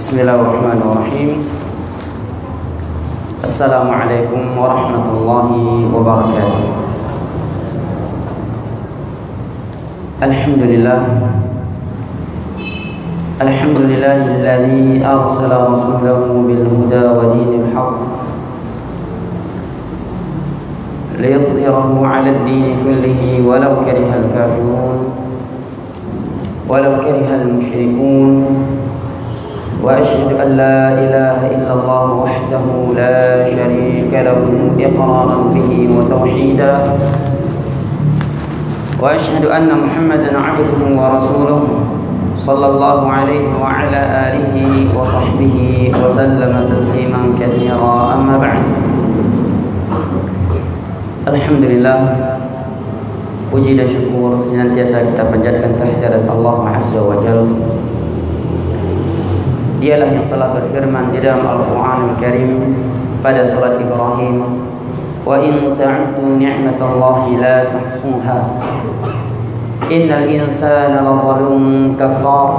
بسم الله الرحمن الرحيم. السلام عليكم ورحمة الله وبركاته. الحمد لله. الحمد لله الذي أرسل رسوله بالهدى ودين الحق ليظهره على الدين كله ولو كره الكافرون ولو كره المشركون وأشهد أن لا إله إلا الله وحده لا شريك له إقرارا به وتوحيدا. وأشهد أن محمدا عبده ورسوله صلى الله عليه وعلى آله وصحبه وسلم تسليما كثيرا. أما بعد الحمد لله Puji dan syukur senantiasa kita panjatkan kehadirat Allah Azza wa Jalla. Dialah yang telah berfirman di dalam Al-Quran Al-Karim pada surat Ibrahim Wa in ta'uddu ni'matallahi la tuhsuha. Innal insana ladhalum kafar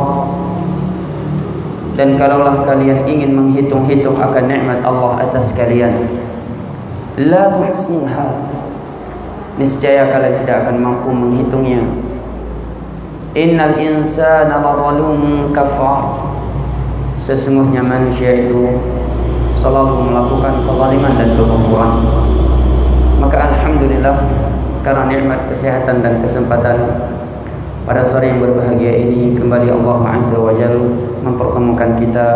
Dan kalaulah kalian ingin menghitung-hitung akan nikmat Allah atas kalian La tuhsuha. Niscaya kalian tidak akan mampu menghitungnya. Innal insana ladhalum kafar sesungguhnya manusia itu selalu melakukan kezaliman dan kekufuran maka alhamdulillah karena nikmat kesehatan dan kesempatan pada sore yang berbahagia ini kembali Allah Azza wa Jalla mempertemukan kita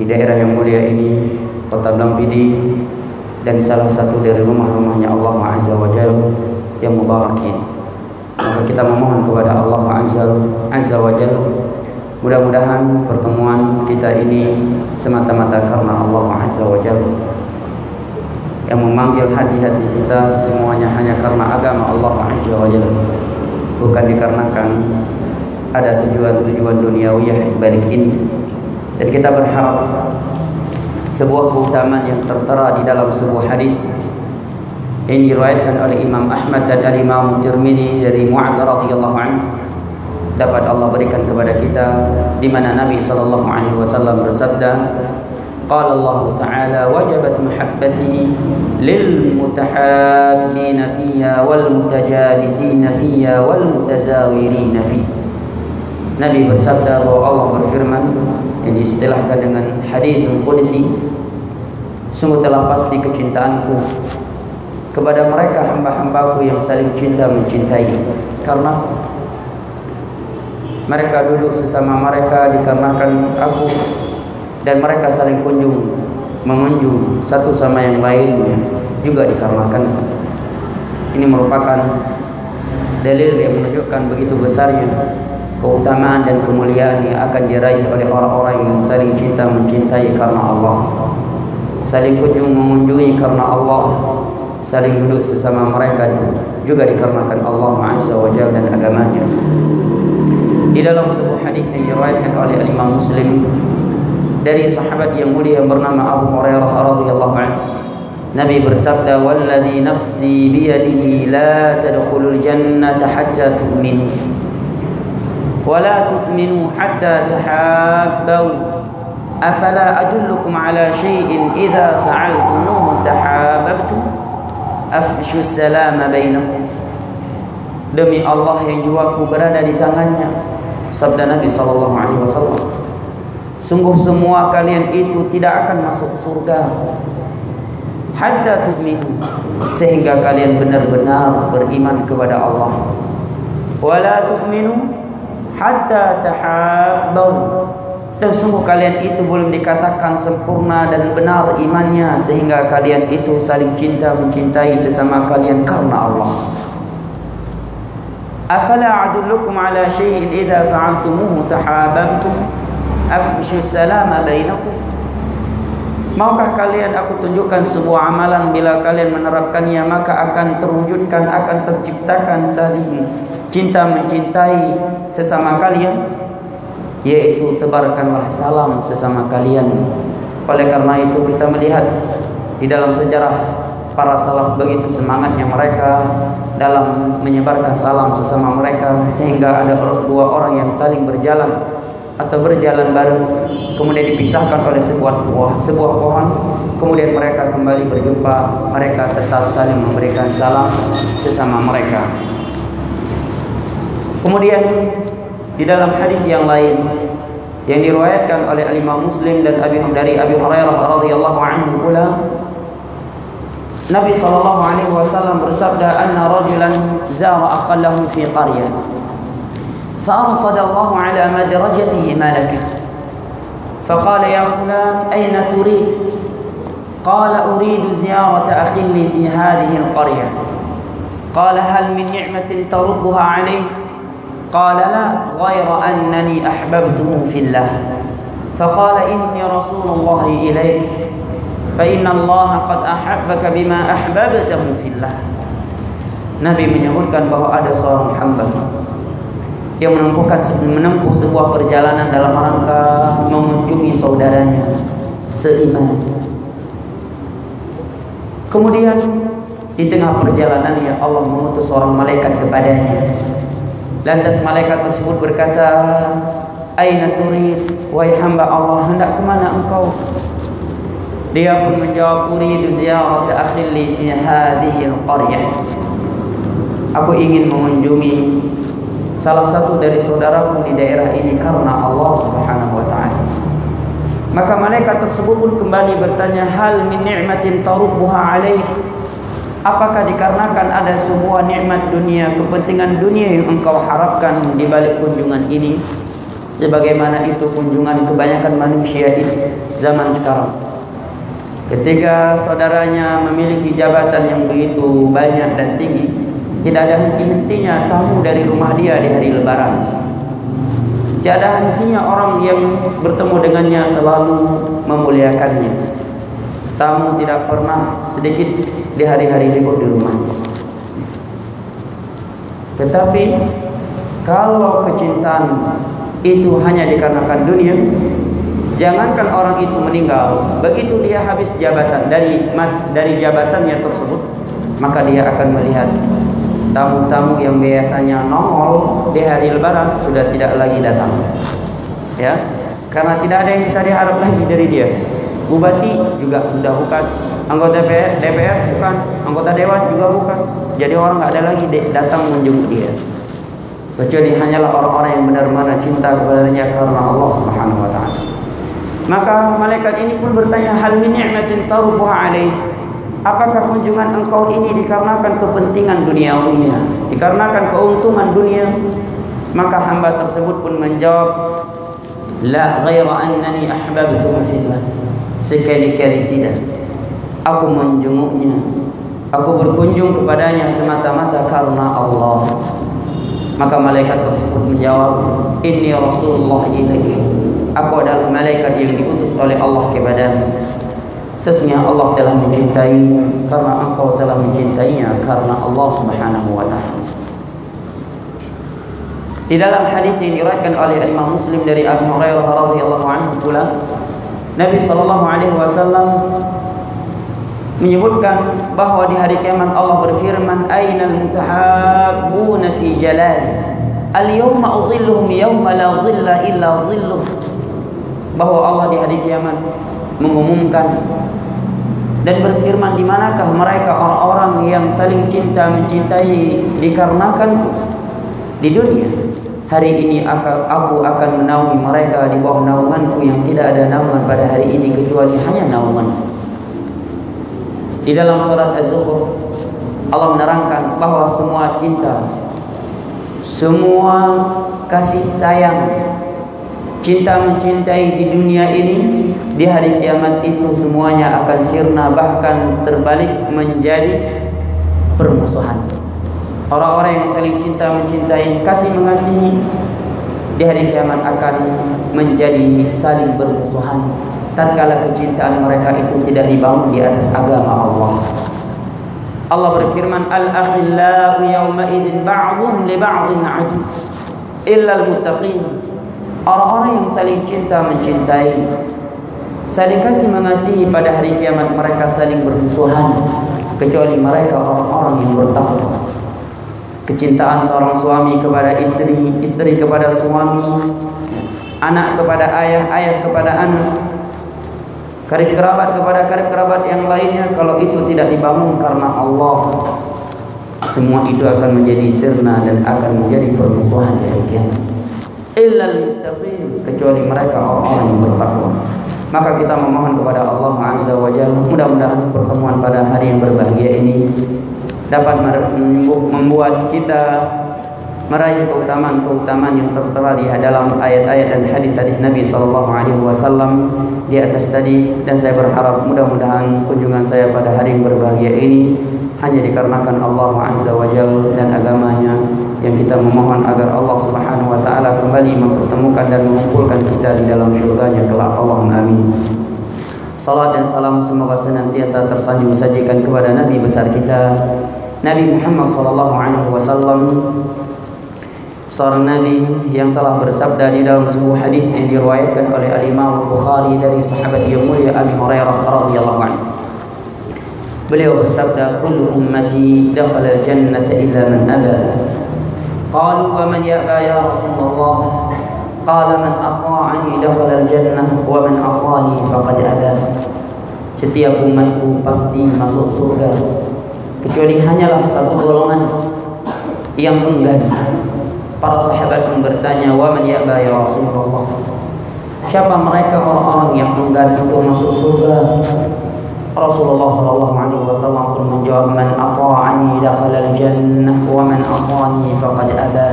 di daerah yang mulia ini Kota Blampidi dan salah satu dari rumah-rumahnya Allah Azza wa yang mubarak ini. Maka kita memohon kepada Allah Azza, Azza wa mudah-mudahan pertemuan kita ini semata-mata karena Allah Azza wa Jalla. Yang memanggil hati-hati kita semuanya hanya karena agama Allah Azza wa Jalla. Bukan dikarenakan ada tujuan-tujuan duniawi balik ini. Dan kita berharap sebuah keutamaan yang tertera di dalam sebuah hadis yang diriwayatkan oleh Imam Ahmad dan Imam Tirmizi dari Mu'adz radhiyallahu anhu dapat Allah berikan kepada kita di mana Nabi sallallahu alaihi wasallam bersabda قال الله تعالى وجبت محبتي للمتحابين فيها والمتجالسين فيها والمتزاورين فيها Nabi bersabda bahwa Allah berfirman yang diistilahkan dengan hadis qudsi sungguh telah pasti kecintaanku kepada mereka hamba-hambaku yang saling cinta mencintai karena mereka duduk sesama mereka dikarenakan aku dan mereka saling kunjung mengunjung satu sama yang lainnya juga dikarenakan ini merupakan dalil yang menunjukkan begitu besarnya keutamaan dan kemuliaan yang akan diraih oleh orang-orang yang saling cinta mencintai karena Allah. Saling kunjung mengunjungi karena Allah saling duduk sesama mereka juga dikarenakan Allah wa Jalla dan agamanya di dalam sebuah hadis yang diriwayatkan oleh Imam Muslim dari sahabat yang mulia bernama Abu Hurairah radhiyallahu anhu Nabi bersabda wallazi nafsi biyadihi la tadkhulul jannata hatta tu'minu wa la tu'minu hatta tahabbu afala adullukum ala syai'in idza fa'altumuhu tahabbtum afshu salama bainakum demi Allah yang jiwaku berada di tangannya. Sabda Nabi sallallahu alaihi wasallam. Sungguh semua kalian itu tidak akan masuk surga. Hatta tu'minu. Sehingga kalian benar-benar beriman kepada Allah. Wala tu'minu hatta tahabbu dan sungguh kalian itu belum dikatakan sempurna dan benar imannya sehingga kalian itu saling cinta mencintai sesama kalian karena Allah. Afala adullukum ala syai'in idza fa'altumuhu tahabbtum? Afshu salama bainakum? Maukah kalian aku tunjukkan sebuah amalan? Bila kalian menerapkannya maka akan terwujudkan akan terciptakan saling cinta mencintai sesama kalian yaitu tebarkanlah salam sesama kalian. Oleh karena itu kita melihat di dalam sejarah para salaf begitu semangatnya mereka dalam menyebarkan salam sesama mereka sehingga ada dua orang yang saling berjalan atau berjalan bareng kemudian dipisahkan oleh sebuah buah sebuah pohon kemudian mereka kembali berjumpa mereka tetap saling memberikan salam sesama mereka. Kemudian di dalam hadis yang lain yang diriwayatkan oleh Imam Muslim dan Abi dari Abi Hurairah radhiyallahu anhu pula Nabi sallallahu alaihi wasallam bersabda anna rajulan zara akhallahu fi qaryah فأرصد الله على مدرجته ملكا فقال يا فلان أين تريد قال أريد زيارة أخي لي في هذه القرية قال هل من نعمة تردها عليه قال لا غير أنني أحببته في الله فقال إني رسول الله إليك fa inna Allah qad ahabbaka bima ahbabtahu fillah Nabi menyebutkan bahwa ada seorang hamba yang menempuhkan menempuh sebuah perjalanan dalam rangka mengunjungi saudaranya seiman. Kemudian di tengah perjalanan ya Allah mengutus seorang malaikat kepadanya. Lantas malaikat tersebut berkata, "Aina turid, wahai hamba Allah, hendak ke mana engkau?" Dia pun menjawab, "Uridu ziyarat akhi li fi hadhihi al-qaryah." Aku ingin mengunjungi salah satu dari saudaraku di daerah ini karena Allah Subhanahu wa taala. Maka malaikat tersebut pun kembali bertanya, "Hal min ni'matin tarubbuha alaih?" Apakah dikarenakan ada sebuah nikmat dunia, kepentingan dunia yang engkau harapkan di balik kunjungan ini? Sebagaimana itu kunjungan kebanyakan manusia itu zaman sekarang. Ketika saudaranya memiliki jabatan yang begitu banyak dan tinggi, tidak ada henti-hentinya tamu dari rumah dia di hari lebaran. Tidak ada hentinya orang yang bertemu dengannya selalu memuliakannya. Tamu tidak pernah sedikit di hari-hari libur di rumah. Tetapi kalau kecintaan itu hanya dikarenakan dunia, jangankan orang itu meninggal, begitu dia habis jabatan dari mas dari jabatannya tersebut, maka dia akan melihat tamu-tamu yang biasanya nongol di hari lebaran sudah tidak lagi datang. Ya. Karena tidak ada yang bisa diharap lagi dari dia. Bupati juga sudah bukan, anggota DPR, DPR bukan, anggota dewan juga bukan. Jadi orang nggak ada lagi datang menjemput dia. Kecuali hanyalah orang-orang yang benar-benar cinta kepadanya karena Allah Subhanahu wa taala. Maka malaikat ini pun bertanya, "Hal min ni'matin tarubuha alaih?" Apakah kunjungan engkau ini dikarenakan kepentingan duniawinya, dikarenakan keuntungan dunia? Maka hamba tersebut pun menjawab, La ghaira annani ahbabtuhu fillah. Sekali-kali tidak. Aku menjenguknya. Aku berkunjung kepadanya semata-mata karena Allah. Maka malaikat tersebut menjawab, Inni Rasulullah ilaih. Aku adalah malaikat yang diutus oleh Allah kepadamu. Sesungguhnya Allah telah mencintai karena engkau telah mencintainya karena Allah Subhanahu wa taala. Di dalam hadis yang diriwayatkan oleh Imam Muslim dari Abu Hurairah radhiyallahu anhu pula Nabi sallallahu alaihi wasallam menyebutkan bahwa di hari kiamat Allah berfirman ainal mutahabbuna fi jalal al-yawma udhilluhum yawma la dhilla illa dhilluh bahwa Allah di hari kiamat mengumumkan dan berfirman di manakah mereka orang-orang yang saling cinta mencintai dikarenakan di dunia? Hari ini aku akan menaungi mereka di bawah naunganku yang tidak ada naungan pada hari ini kecuali hanya naungan. Di dalam surat Az-Zukhruf Allah menerangkan bahwa semua cinta semua kasih sayang cinta mencintai di dunia ini di hari kiamat itu semuanya akan sirna bahkan terbalik menjadi permusuhan. Orang-orang yang saling cinta mencintai kasih mengasihi di hari kiamat akan menjadi saling bermusuhan tatkala kecintaan mereka itu tidak dibangun di atas agama Allah. Allah berfirman al-akhillau yawma idzin ba'dhum li ba'dhin adu illa al-muttaqin Orang-orang yang saling cinta mencintai Saling kasih mengasihi pada hari kiamat mereka saling bermusuhan Kecuali mereka orang-orang yang bertakwa. Kecintaan seorang suami kepada istri Istri kepada suami anak kepada ayah, ayah kepada anak, karib kerabat kepada karib kerabat yang lainnya kalau itu tidak dibangun karena Allah semua itu akan menjadi sirna dan akan menjadi permusuhan di hari kiamat illal muttaqin kecuali mereka orang-orang yang bertakwa. Maka kita memohon kepada Allah Azza wa Jalla mudah-mudahan pertemuan pada hari yang berbahagia ini dapat membuat kita meraih keutamaan-keutamaan yang tertera di dalam ayat-ayat dan hadis-hadis Nabi sallallahu alaihi wasallam di atas tadi. Dan saya berharap mudah-mudahan kunjungan saya pada hari yang berbahagia ini hanya dikarenakan Allah Azza wa Jalla dan agamanya yang kita memohon agar Allah Subhanahu wa taala kembali mempertemukan dan mengumpulkan kita di dalam syurganya kelak Allah amin Salat dan salam semoga senantiasa tersanjung sajikan kepada Nabi besar kita Nabi Muhammad sallallahu alaihi wasallam seorang nabi yang telah bersabda di dalam sebuah hadis yang diriwayatkan oleh Al-Imam Bukhari dari sahabat yang mulia Abi Hurairah radhiyallahu anhu. Beliau bersabda, "Kullu ummati dakhala jannata illa man aba." Wa man ya'ba ya Rasulullah? Qala man ata'ani dakhala al-jannah wa man asani faqad aba. Setiap umatku pasti masuk surga kecuali hanyalah satu golongan yang enggan Para sahabat pun bertanya, "Wa man ya'ba ya Rasulullah?" Siapa mereka orang-orang yang enggan untuk masuk surga? Rasulullah sallallahu alaihi wasallam pun menjawab, "Man ata'ani dakhala al-jannah wa man asani faqad aba."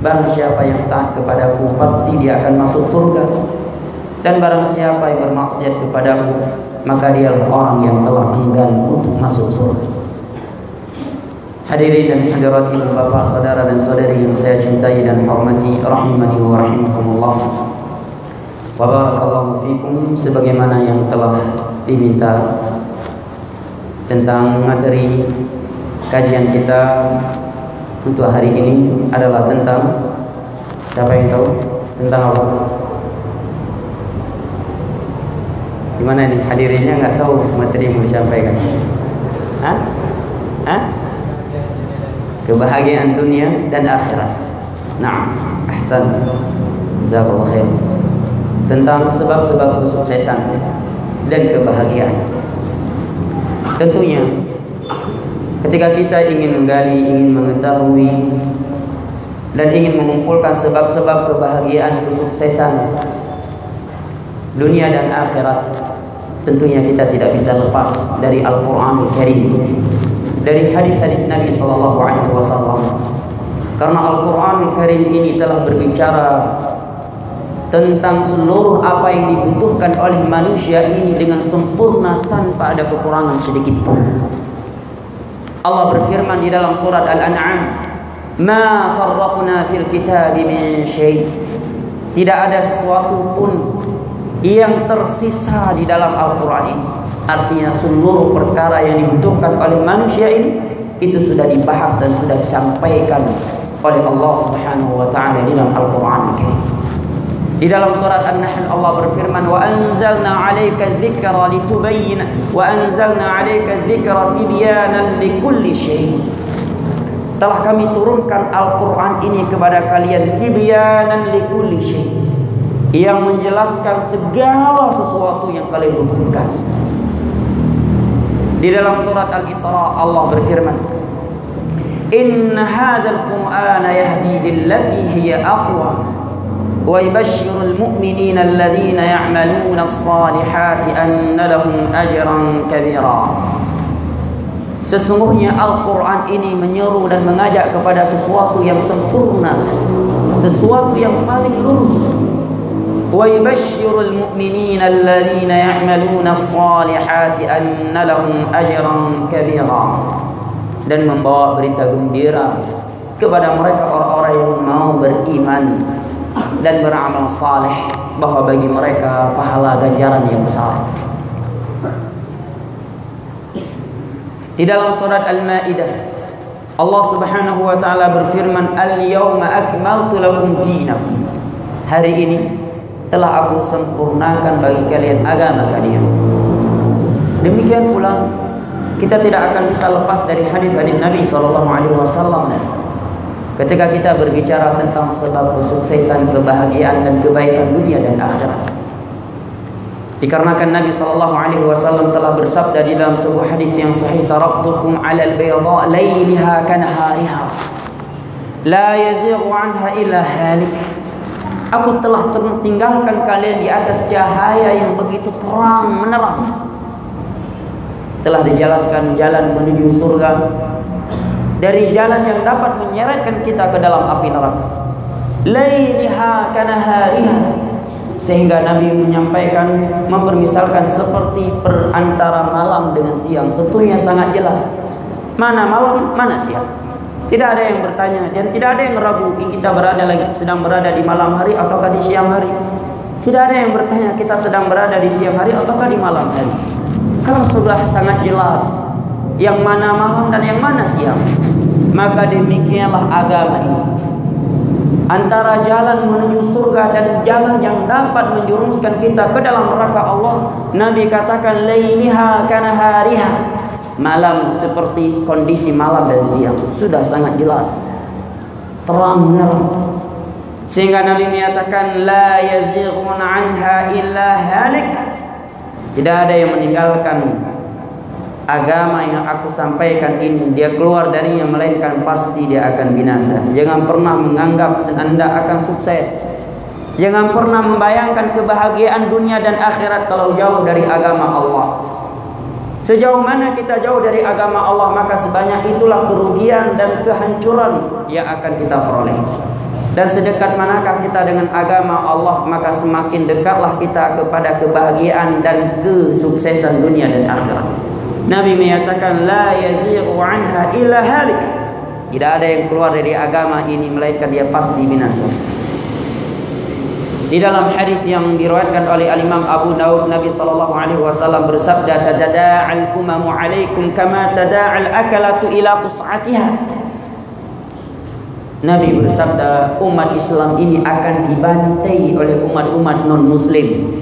Barang siapa yang taat kepadaku pasti dia akan masuk surga. Dan barang siapa yang bermaksiat kepadaku maka dia orang yang telah enggan untuk masuk surga. Hadirin dan hadirat ibu bapak, saudara dan saudari yang saya cintai dan hormati rahimani wa rahimakumullah. Wa barakallahu fikum sebagaimana yang telah diminta tentang materi kajian kita untuk hari ini adalah tentang siapa yang tahu tentang apa? Gimana nih hadirinnya nggak tahu materi yang mau disampaikan? Hah? Hah? kebahagiaan dunia dan akhirat. Nah, ahsan. Jazakallahu khair. Tentang sebab-sebab kesuksesan dan kebahagiaan. Tentunya ketika kita ingin menggali, ingin mengetahui dan ingin mengumpulkan sebab-sebab kebahagiaan kesuksesan dunia dan akhirat, tentunya kita tidak bisa lepas dari Al-Qur'anul Karim dari hadis-hadis Nabi sallallahu alaihi wasallam. Karena Al-Qur'an Karim ini telah berbicara tentang seluruh apa yang dibutuhkan oleh manusia ini dengan sempurna tanpa ada kekurangan sedikit pun. Allah berfirman di dalam surat Al-An'am, "Ma farraqna fil kitab min syai." Tidak ada sesuatu pun yang tersisa di dalam Al-Qur'an ini. Artinya seluruh perkara yang dibutuhkan oleh manusia ini itu sudah dibahas dan sudah disampaikan oleh Allah Subhanahu wa taala di dalam Al-Qur'an Karim. Di dalam surat An-Nahl Allah berfirman wa anzalna 'alaika dzikra litubayyana wa anzalna 'alaika dzikra tibyanan likulli syai. Telah kami turunkan Al-Qur'an ini kepada kalian tibyanan likulli syai. Yang menjelaskan segala sesuatu yang kalian butuhkan. Di dalam surat Al-Isra Allah berfirman, "Inna hadzal Qur'ana yahdi lillati hiya aqwa yubashshirul mu'minina alladhina ya'maluna as-salihati anna lahum ajran kabira." Sesungguhnya Al-Quran ini menyeru dan mengajak kepada sesuatu yang sempurna Sesuatu yang paling lurus ويبشر المؤمنين الذين يعملون الصالحات أن لهم أجرا كبيرا dan membawa berita gembira kepada mereka orang-orang yang mau beriman dan beramal saleh bahwa bagi mereka pahala ganjaran yang besar. Di dalam surat Al-Maidah Allah Subhanahu wa taala berfirman, "Al-yauma akmaltu lakum dinakum." Hari ini telah aku sempurnakan bagi kalian agama kalian. Demikian pula kita tidak akan bisa lepas dari hadis-hadis Nabi sallallahu alaihi wasallam ketika kita berbicara tentang sebab kesuksesan, kebahagiaan dan kebaikan dunia dan akhirat. Dikarenakan Nabi sallallahu alaihi wasallam telah bersabda di dalam sebuah hadis yang sahih taraktukum 'alal bayda lailiha kanahariha la yazighu 'anha illa halik. Aku telah tinggalkan kalian di atas cahaya yang begitu terang menerang. Telah dijelaskan jalan menuju surga dari jalan yang dapat menyeretkan kita ke dalam api neraka. Lailiha kanahariha. Sehingga Nabi menyampaikan mempermisalkan seperti perantara malam dengan siang. Tentunya sangat jelas. Mana malam mana siang. Tidak ada yang bertanya dan tidak ada yang ragu kita berada lagi sedang berada di malam hari ataukah di siang hari? Tidak ada yang bertanya kita sedang berada di siang hari ataukah di malam hari? Kalau sudah sangat jelas yang mana malam dan yang mana siang maka demikianlah agama ini. Antara jalan menuju surga dan jalan yang dapat menjurumuskan kita ke dalam neraka Allah Nabi katakan lailiha kana hariha. Malam seperti kondisi malam dan siang. Sudah sangat jelas. Terang sehingga Nabi menyatakan la yazighun anha illa halik. Tidak ada yang meninggalkan agama yang aku sampaikan ini dia keluar darinya melainkan pasti dia akan binasa. Jangan pernah menganggap anda akan sukses. Jangan pernah membayangkan kebahagiaan dunia dan akhirat kalau jauh dari agama Allah. Sejauh mana kita jauh dari agama Allah maka sebanyak itulah kerugian dan kehancuran yang akan kita peroleh. Dan sedekat manakah kita dengan agama Allah maka semakin dekatlah kita kepada kebahagiaan dan kesuksesan dunia dan akhirat Nabi menyatakan la yazighu anha illa halik. Tidak ada yang keluar dari agama ini melainkan dia pasti binasa. Di dalam hadis yang diriwayatkan oleh Al Imam Abu Daud Nabi sallallahu alaihi wasallam bersabda tadada'al umamu alaikum kama tada'al akalatu ila qus'atiha. Nabi bersabda umat Islam ini akan dibantai oleh umat-umat non muslim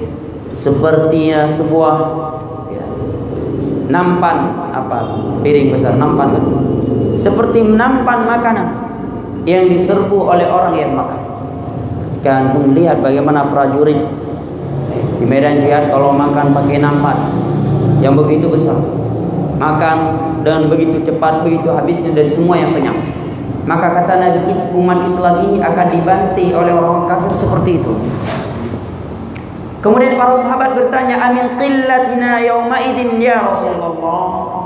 sepertinya sebuah nampan apa? Piring besar nampan. Seperti nampan makanan yang diserbu oleh orang yang makan. Kan lihat bagaimana prajurit. Di medan jihad kalau makan pakai nampan yang begitu besar. Makan dan begitu cepat begitu habisnya dari semua yang kenyang. Maka kata Nabi umat Islam ini akan dibantai oleh orang kafir seperti itu Kemudian para sahabat bertanya, "Amin qillatina yauma idin ya Rasulullah?"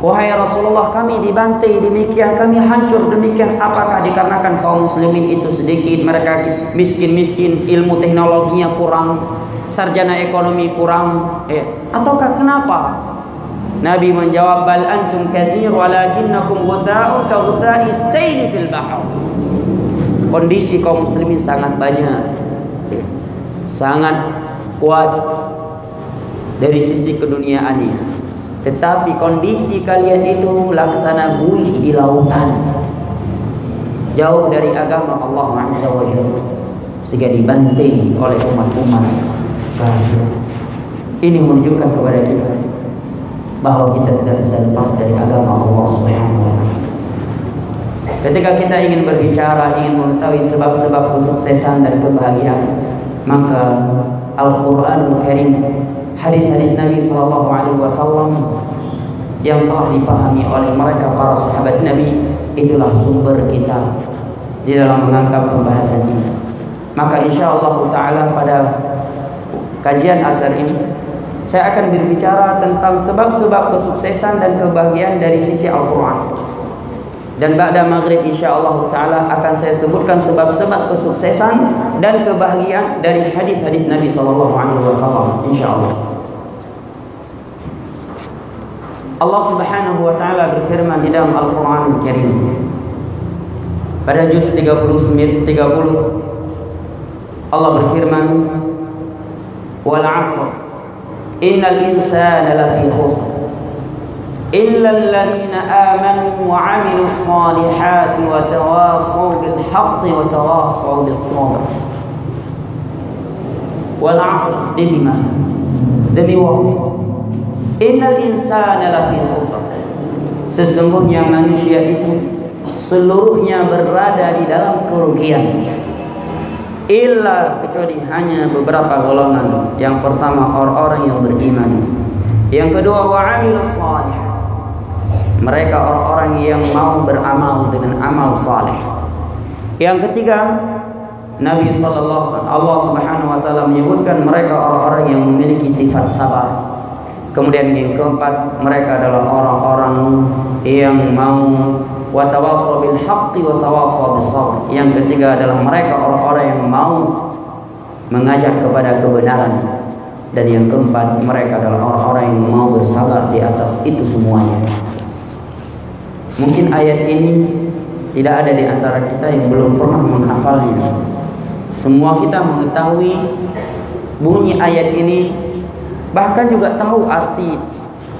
Wahai Rasulullah, kami dibantai demikian, kami hancur demikian. Apakah dikarenakan kaum muslimin itu sedikit, mereka miskin-miskin, ilmu teknologinya kurang, sarjana ekonomi kurang, eh, ataukah kenapa? Nabi menjawab, "Bal antum katsir walakinnakum ghutha'un ka ghutha'i sayli fil bahr." Kondisi kaum muslimin sangat banyak. Sangat kuat dari sisi keduniaannya. Tetapi kondisi kalian itu laksana buih di lautan. Jauh dari agama Allah Azza wa. Sehingga dibanting oleh umat-umat Ini menunjukkan kepada kita bahwa kita tidak bisa lepas dari agama Allah Subhanahu wa. Ketika kita ingin berbicara, ingin mengetahui sebab-sebab kesuksesan dan kebahagiaan, maka Al-Quranul Karim hadis-hadis Nabi Sallallahu Alaihi Wasallam yang telah dipahami oleh mereka para sahabat Nabi itulah sumber kita di dalam menangkap pembahasan ini. Maka insya Allah Taala pada kajian asar ini saya akan berbicara tentang sebab-sebab kesuksesan dan kebahagiaan dari sisi Al-Quran. Dan ba'da maghrib insyaallah taala akan saya sebutkan sebab-sebab kesuksesan dan kebahagiaan dari hadis-hadis Nabi sallallahu alaihi wasallam insyaallah. Allah Subhanahu wa taala berfirman di dalam Al-Qur'an Al-Karim. Pada juz 39 30 Allah berfirman wal 'asr innal insana lafi khusr إلا الذين آمنوا وعملوا الصالحات وتواصوا بالحق وتواصوا بالصبر والعصر demi masa demi waktu innal insana lafi khusr sesungguhnya manusia itu seluruhnya berada di dalam kerugian illa kecuali hanya beberapa golongan yang pertama orang-orang yang beriman yang kedua wa'amil salihat mereka orang-orang yang mau beramal dengan amal saleh yang ketiga Nabi sallallahu Allah Subhanahu wa taala menyebutkan mereka orang-orang yang memiliki sifat sabar kemudian yang keempat mereka adalah orang-orang yang mau wa tawassaw bil haqqi wa tawassaw bis sabr. Yang ketiga adalah mereka orang-orang yang mau mengajak kepada kebenaran. Dan yang keempat mereka adalah orang-orang yang mau bersabar di atas itu semuanya. Mungkin ayat ini tidak ada di antara kita yang belum pernah menghafalnya. Semua kita mengetahui bunyi ayat ini bahkan juga tahu arti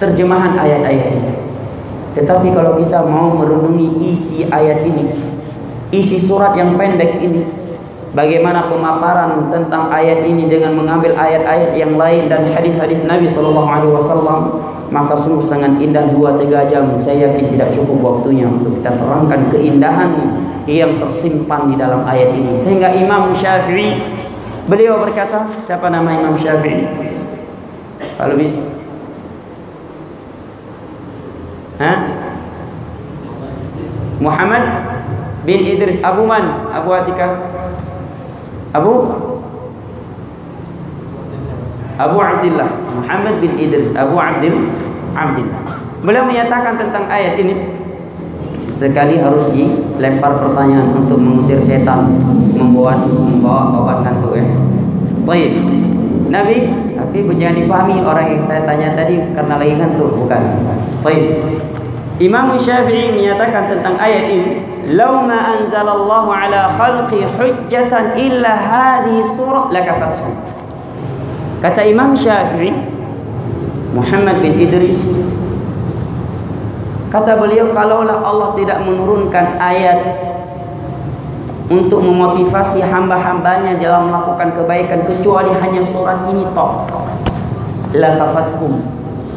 terjemahan ayat-ayat ini. Tetapi kalau kita mau merenungi isi ayat ini, isi surat yang pendek ini, bagaimana pemaparan tentang ayat ini dengan mengambil ayat-ayat yang lain dan hadis-hadis Nabi Shallallahu Alaihi Wasallam, maka sungguh sangat indah dua tiga jam. Saya yakin tidak cukup waktunya untuk kita terangkan keindahan yang tersimpan di dalam ayat ini. Sehingga Imam Syafi'i beliau berkata, siapa nama Imam Syafi'i? Bisa Hah? Muhammad bin Idris Abu Man Abu Atika Abu Abu Abdullah Muhammad bin Idris Abu Abdul Abdullah Beliau menyatakan tentang ayat ini sekali harus dilempar pertanyaan untuk mengusir setan membawa membawa obat ngantuk ya. Baik. Nabi tapi jangan dipahami orang yang saya tanya tadi karena lagi ngantuk bukan. Baik. Imam Syafi'i menyatakan tentang ayat ini, "Lau ma anzalallahu ala khalqi hujjatan illa hadhihi surah lakafathu." Kata Imam Syafi'i, Muhammad bin Idris kata beliau kalaulah Allah tidak menurunkan ayat untuk memotivasi hamba-hambanya dalam melakukan kebaikan kecuali hanya surat ini toh la kafatkum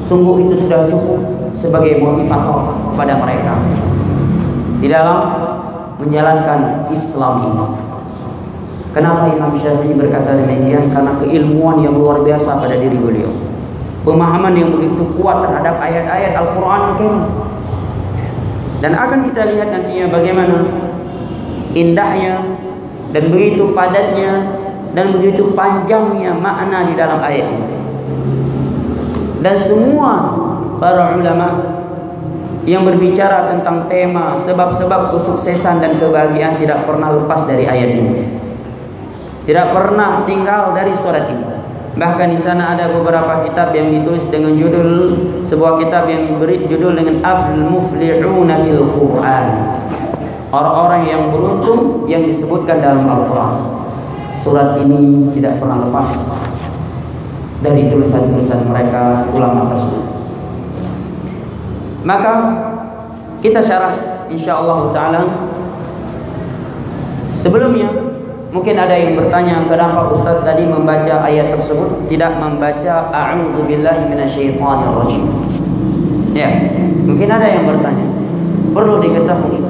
sungguh itu sudah cukup sebagai motivator pada mereka di dalam menjalankan Islam ini. Kenapa Imam Syafi'i berkata demikian? Karena keilmuan yang luar biasa pada diri beliau. Pemahaman yang begitu kuat terhadap ayat-ayat Al-Quran Dan akan kita lihat nantinya bagaimana indahnya dan begitu padatnya dan begitu panjangnya makna di dalam ayat. Dan semua para ulama yang berbicara tentang tema sebab-sebab kesuksesan dan kebahagiaan tidak pernah lepas dari ayat ini. Tidak pernah tinggal dari surat ini. Bahkan di sana ada beberapa kitab yang ditulis dengan judul sebuah kitab yang beri judul dengan Afl Muflihuna fil Quran. Orang-orang yang beruntung yang disebutkan dalam Al-Quran. Surat ini tidak pernah lepas dari tulisan-tulisan mereka ulama tersebut. Maka kita syarah insyaallah taala sebelumnya mungkin ada yang bertanya kenapa Ustaz tadi membaca ayat tersebut tidak membaca a'udzu billahi minasyaitonir rajim. Ya, mungkin ada yang bertanya. Perlu diketahui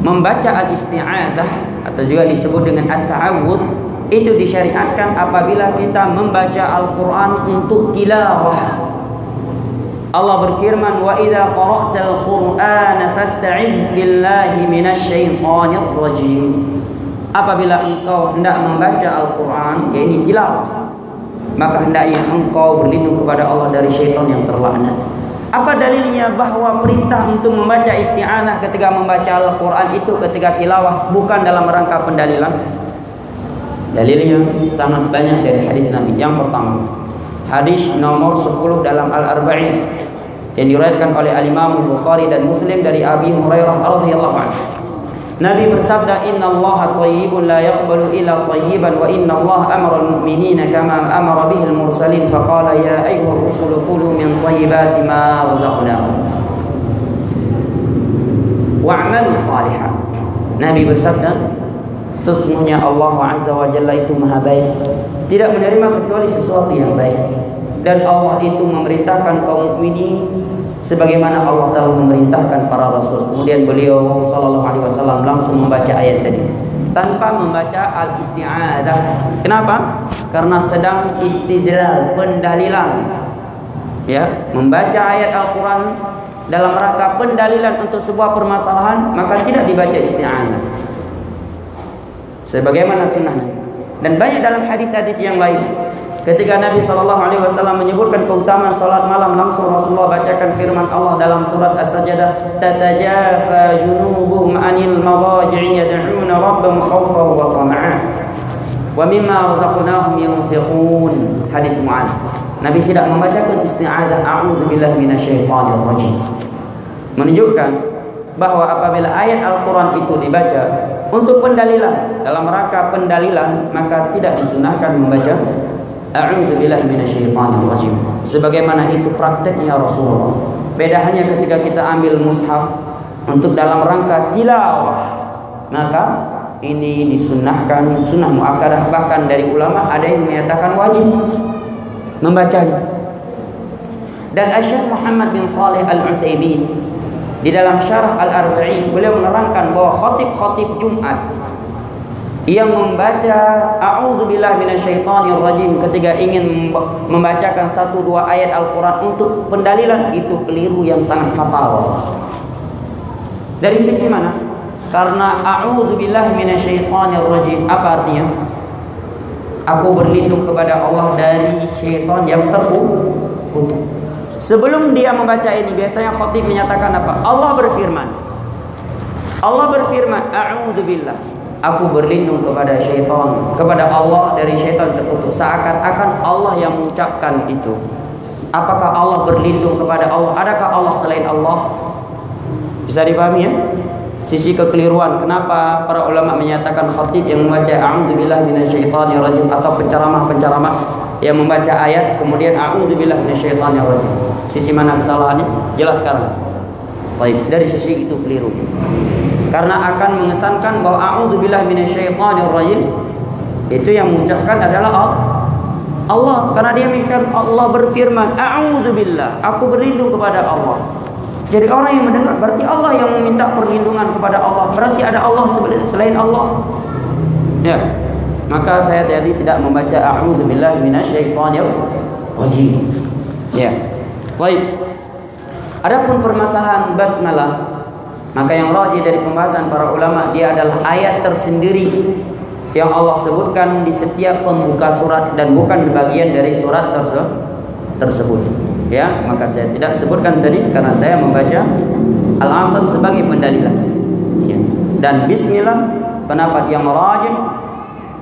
membaca al-isti'adzah atau juga disebut dengan at-ta'awudz itu disyariatkan apabila kita membaca Al-Qur'an untuk tilawah Allah berfirman wa idza qara'tal qur'ana fasta'iz billahi minasyaitonir rajim apabila engkau hendak membaca Al-Qur'an yakni tilawah maka hendaknya engkau berlindung kepada Allah dari syaitan yang terlaknat apa dalilnya bahwa perintah untuk membaca isti'anah ketika membaca Al-Quran itu ketika tilawah bukan dalam rangka pendalilan? Dalilnya sangat banyak dari hadis Nabi. Yang pertama, hadis nomor 10 dalam Al-Arba'in yang diriwayatkan oleh Al-Imam Bukhari dan Muslim dari Abi Hurairah radhiyallahu anhu. Nabi bersabda, "Inna Allah thayyibun la yaqbalu illa thayyiban wa inna Allah amara al-mu'minina kama amara bihi al-mursalin. Faqala ya ayyuhar rusulu kulu min thayyibati ma razaqnakum wa'malu salihan." Nabi bersabda, sesungguhnya Allah Azza wa Jalla itu Maha baik, tidak menerima kecuali sesuatu yang baik. Dan Allah itu memerintahkan kaum mukminin sebagaimana Allah telah memerintahkan para rasul. Kemudian beliau sallallahu alaihi wasallam langsung membaca ayat tadi tanpa membaca al-isti'adzah. Kenapa? Karena sedang istidlal, pendalilan. Ya, membaca ayat Al-Qur'an dalam rangka pendalilan untuk sebuah permasalahan, maka tidak dibaca isti'adzah. Sebagaimana sunnahnya. Dan banyak dalam hadis-hadis yang lain Ketika Nabi Shallallahu Alaihi Wasallam menyebutkan keutamaan salat malam, langsung Rasulullah bacakan firman Allah dalam surat As-Sajdah, "Tatajafa junubuhum anil madaji'i yad'una rabbahum khawfan wa tama'an." Wa mimma razaqnahum yunfiqun. Hadis Mu'adz. Nabi tidak membacakan isti'adzah a'udzu billahi minasyaitonir rajim. Menunjukkan bahwa apabila ayat Al-Qur'an itu dibaca untuk pendalilan dalam rangka pendalilan maka tidak disunahkan membaca A'udzu billahi minasyaitonir rajim. Sebagaimana itu prakteknya Rasulullah. Beda hanya ketika kita ambil mushaf untuk dalam rangka tilawah. Maka ini disunnahkan sunnah muakkadah bahkan dari ulama ada yang menyatakan wajib membacanya. Dan Syekh Muhammad bin Saleh Al-Utsaimin di dalam syarah Al-Arba'in beliau menerangkan bahwa khatib-khatib Jumat yang membaca a'udzubillah rajim ketika ingin membacakan satu dua ayat Al-Qur'an untuk pendalilan itu keliru yang sangat fatal. Dari sisi mana? Karena a'udzubillah rajim apa artinya? Aku berlindung kepada Allah dari syaitan yang terkutuk. Sebelum dia membaca ini biasanya khatib menyatakan apa? Allah berfirman. Allah berfirman, a'udzubillah Aku berlindung kepada syaitan, kepada Allah dari syaitan terkutuk. Seakan-akan Allah yang mengucapkan itu. Apakah Allah berlindung kepada Allah? Adakah Allah selain Allah? Bisa dipahami ya? Sisi kekeliruan. Kenapa para ulama menyatakan khatib yang membaca a'udzubillah minasyaitonir atau penceramah-penceramah yang membaca ayat kemudian a'udzubillah minasyaitonir rajim. Sisi mana kesalahannya? Jelas sekarang. Baik, dari sisi itu keliru karena akan mengesankan bahwa a'udzubillah minasyaitonir rajim itu yang mengucapkan adalah Allah. Karena dia mengatakan Allah berfirman a'udzubillah aku berlindung kepada Allah. Jadi orang yang mendengar berarti Allah yang meminta perlindungan kepada Allah. Berarti ada Allah selain Allah. Ya. Maka saya tadi tidak membaca a'udzubillah minasyaitonir rajim ya. Baik. Adapun permasalahan basmalah maka yang rajih dari pembahasan para ulama dia adalah ayat tersendiri yang Allah sebutkan di setiap pembuka surat dan bukan bagian dari surat tersebut. Ya, maka saya tidak sebutkan tadi karena saya membaca Al-Asr sebagai pendalilan. Ya. Dan bismillah pendapat yang rajih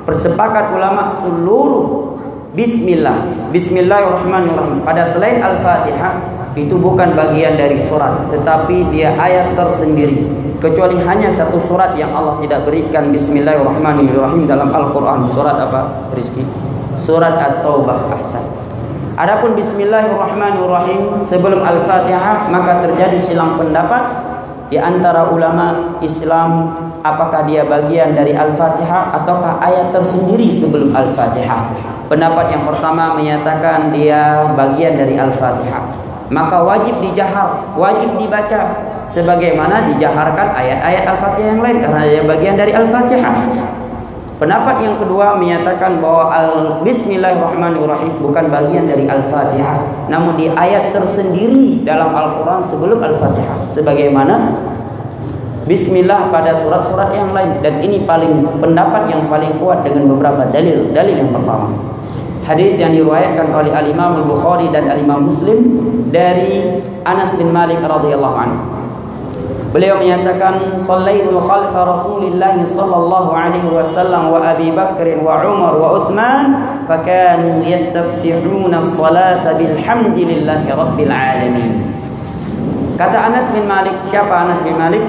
persepakat ulama seluruh bismillah bismillahirrahmanirrahim pada selain Al-Fatihah itu bukan bagian dari surat tetapi dia ayat tersendiri. Kecuali hanya satu surat yang Allah tidak berikan bismillahirrahmanirrahim dalam Al-Qur'an. Surat apa Rizki surat At-Taubah ahsan. Adapun bismillahirrahmanirrahim sebelum Al-Fatihah maka terjadi silang pendapat di antara ulama Islam apakah dia bagian dari Al-Fatihah ataukah ayat tersendiri sebelum Al-Fatihah. Pendapat yang pertama menyatakan dia bagian dari Al-Fatihah maka wajib dijahar, wajib dibaca. Sebagaimana dijaharkan ayat-ayat Al-Fatihah yang lain karena dia bagian dari Al-Fatihah. Pendapat yang kedua menyatakan bahwa al Bismillahirrahmanirrahim bukan bagian dari Al-Fatihah, namun di ayat tersendiri dalam Al-Qur'an sebelum Al-Fatihah. Sebagaimana Bismillah pada surat-surat yang lain. Dan ini paling pendapat yang paling kuat dengan beberapa dalil. Dalil yang pertama hadis yang diriwayatkan oleh Al Imam Al Bukhari dan Al Imam Muslim dari Anas bin Malik radhiyallahu anhu. Beliau menyatakan sallaitu khalfa Rasulillah sallallahu alaihi wasallam wa Abi Bakr wa Umar wa Uthman fakanu yastaftihuna as-salata bilhamdillahi rabbil alamin. Kata Anas bin Malik, siapa Anas bin Malik?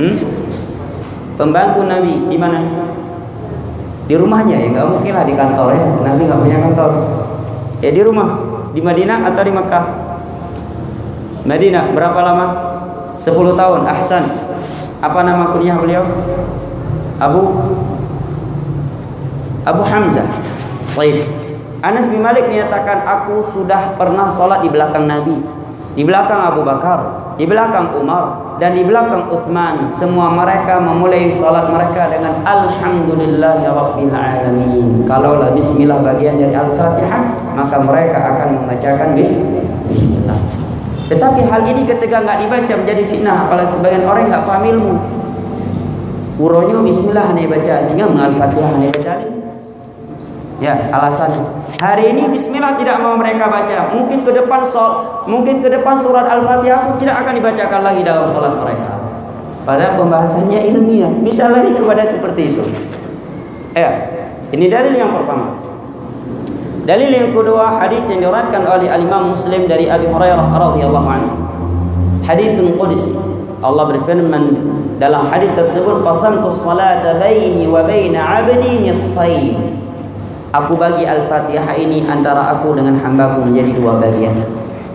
Hmm? Pembantu Nabi di mana? Di rumahnya ya nggak mungkin lah di kantor ya. Nabi nggak punya kantor. Ya di rumah. Di Madinah atau di Mekah? Madinah berapa lama? 10 tahun Ahsan. Apa nama kuliah beliau? Abu? Abu Hamzah. Baik. Anas bin Malik menyatakan aku sudah pernah sholat di belakang Nabi di belakang Abu Bakar, di belakang Umar, dan di belakang Uthman. Semua mereka memulai salat mereka dengan Alamin. Kalaulah Bismillah bagian dari Al-Fatihah, maka mereka akan membacakan Bismillah. Tetapi hal ini ketika nggak dibaca menjadi fitnah, apalagi sebagian orang nggak paham ilmu. Uronya Bismillah hanya baca, tinggal Al-Fatihah hanya baca. Ya, alasannya. Hari ini bismillah tidak mau mereka baca. Mungkin ke depan sol, mungkin ke depan surat Al-Fatihah pun tidak akan dibacakan lagi dalam salat mereka. Pada pembahasannya ilmiah, bisa lari kepada seperti itu. Ya, ini dalil yang pertama. Dalil yang kedua hadis yang diriwayatkan oleh Al Imam Muslim dari Abi Hurairah radhiyallahu anhu. Hadis qudsi. Allah berfirman dalam hadis tersebut, "Qasamtu as-salata baini wa baina 'abdi nisfain." Aku bagi Al-Fatihah ini antara aku dengan hambaku menjadi dua bagian.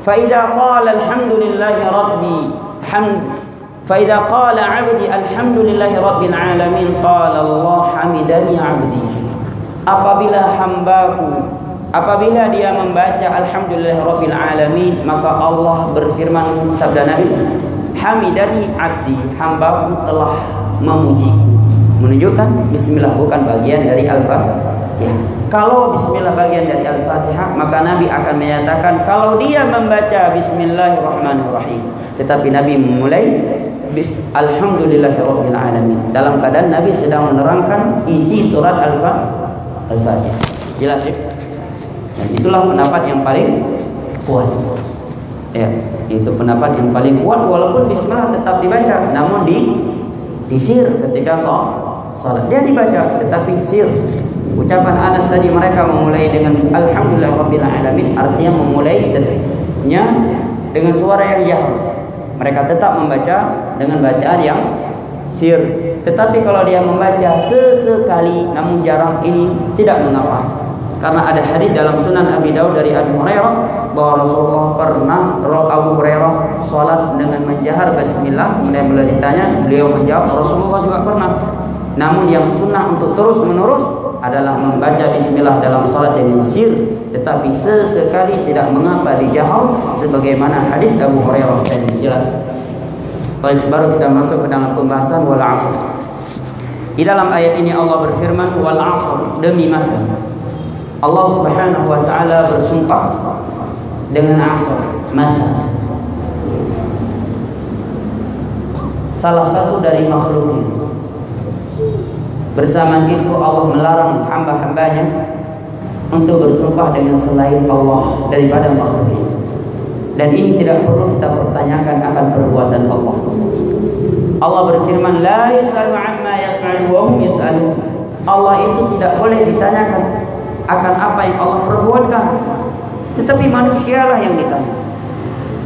Fa idza qala alhamdulillahi rabbi hamd fa idza qala 'abdi alhamdulillahi rabbil alamin qala Allah hamidani 'abdi. Apabila hambaku apabila dia membaca alhamdulillahi rabbil alamin maka Allah berfirman sabda Nabi hamidani 'abdi hambaku telah memujiku menunjukkan bismillah bukan bagian dari al-fatihah kalau bismillah bagian dari Al-Fatihah, maka Nabi akan menyatakan kalau dia membaca bismillahirrahmanirrahim. Tetapi Nabi memulai alhamdulillahirabbil alamin. Dalam keadaan Nabi sedang menerangkan isi surat Al-Fatihah. Jelas ya? Dan itulah pendapat yang paling kuat. Ya, itu pendapat yang paling kuat walaupun bismillah tetap dibaca namun di disir ketika sholat. Dia dibaca tetapi sir Ucapan Anas tadi mereka memulai dengan Alhamdulillah Rabbil Alamin artinya memulainya dengan suara yang jahar. Mereka tetap membaca dengan bacaan yang sir. Tetapi kalau dia membaca sesekali namun jarang ini tidak mengapa. Karena ada hadis dalam Sunan Abi Daud dari Abu Hurairah bahwa Rasulullah pernah Abu Hurairah salat dengan menjahar bismillah kemudian beliau ditanya beliau menjawab Rasulullah juga pernah. Namun yang sunnah untuk terus menerus adalah membaca bismillah dalam salat dengan sir tetapi sesekali tidak mengapa dijahar sebagaimana hadis Abu Hurairah tadi jelas. Baik, baru kita masuk ke dalam pembahasan wal asr. Di dalam ayat ini Allah berfirman wal asr demi masa. Allah Subhanahu wa taala bersumpah dengan asr, masa. Salah satu dari makhluknya Bersama itu Allah melarang hamba-hambanya untuk bersumpah dengan selain Allah daripada makhluk Dan ini tidak perlu kita pertanyakan akan perbuatan Allah. Allah berfirman, "La yus'alu amma yaf'alu wa hum yus'alun." Allah itu tidak boleh ditanyakan akan apa yang Allah perbuatkan. Tetapi manusialah yang ditanya.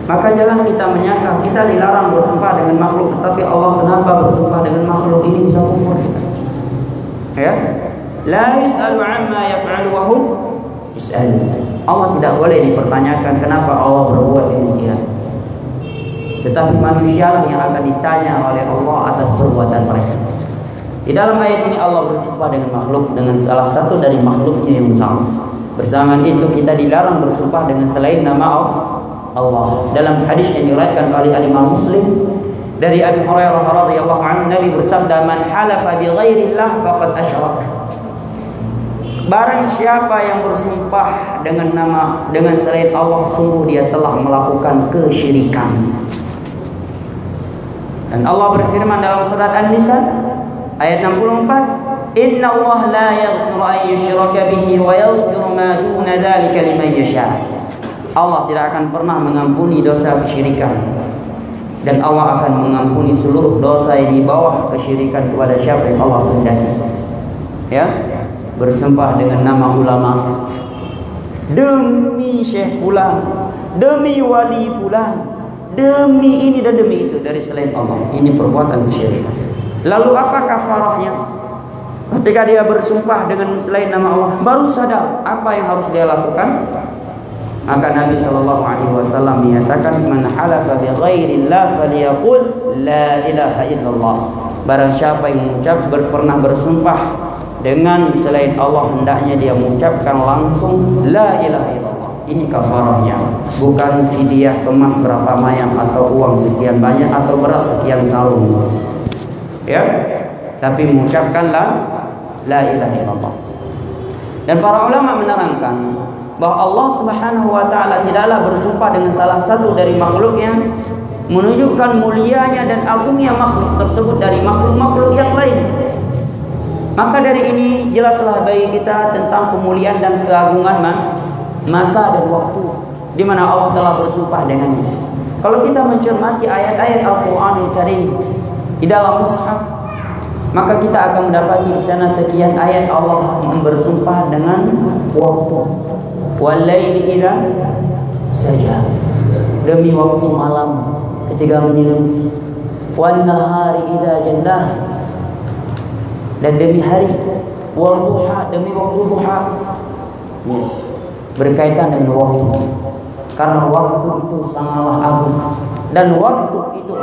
Maka jangan kita menyangka kita dilarang bersumpah dengan makhluk, tetapi Allah kenapa bersumpah dengan makhluk ini bisa kufur kita ya? La yus'alu amma yaf'alu wa hum yus'alun Allah tidak boleh dipertanyakan kenapa Allah berbuat demikian. Tetapi manusialah yang akan ditanya oleh Allah atas perbuatan mereka. Di dalam ayat ini Allah bersumpah dengan makhluk dengan salah satu dari makhluknya yang sama bersama itu kita dilarang bersumpah dengan selain nama Allah. Dalam hadis yang diriwayatkan oleh Imam Muslim dari Abi Hurairah radhiyallahu anhu Nabi bersabda man halafa bi ghairillah faqad asyrak Barang siapa yang bersumpah dengan nama dengan selain Allah sungguh dia telah melakukan kesyirikan. Dan Allah berfirman dalam surat An-Nisa ayat 64, "Inna Allah la yaghfiru an yushraka bihi wa yaghfiru ma duna dzalika liman yasha." Allah tidak akan pernah mengampuni dosa kesyirikan dan Allah akan mengampuni seluruh dosa yang di bawah kesyirikan kepada siapa yang Allah kehendaki. Ya, bersumpah dengan nama ulama demi Syekh fulan, demi wali fulan, demi ini dan demi itu dari selain Allah. Ini perbuatan kesyirikan. Lalu apa kafarahnya? Ketika dia bersumpah dengan selain nama Allah, baru sadar apa yang harus dia lakukan? Maka Nabi Shallallahu Alaihi Wasallam menyatakan, "Man halafa bi ghairillah falyaqul la ilaha illallah." Barang siapa yang mengucap ber, pernah bersumpah dengan selain Allah hendaknya dia mengucapkan langsung la ilaha illallah. Ini kafarahnya, bukan fidyah emas berapa mayang atau uang sekian banyak atau beras sekian tahun. Ya, tapi mengucapkanlah la ilaha illallah. Dan para ulama menerangkan bahwa Allah Subhanahu wa taala tidaklah bersumpah dengan salah satu dari makhluknya menunjukkan mulianya dan agungnya makhluk tersebut dari makhluk-makhluk yang lain. Maka dari ini jelaslah bagi kita tentang kemuliaan dan keagungan masa dan waktu di mana Allah telah bersumpah dengannya. Kalau kita mencermati ayat-ayat Al-Qur'an Karim di dalam mushaf, maka kita akan mendapati di sana sekian ayat Allah bersumpah dengan waktu. Walaili idza saja. Demi waktu malam ketika menyelimuti. Wan nahari idza jannah. Dan demi hari wal duha demi waktu duha. Ya berkaitan dengan waktu. Karena waktu itu sangatlah agung dan waktu itu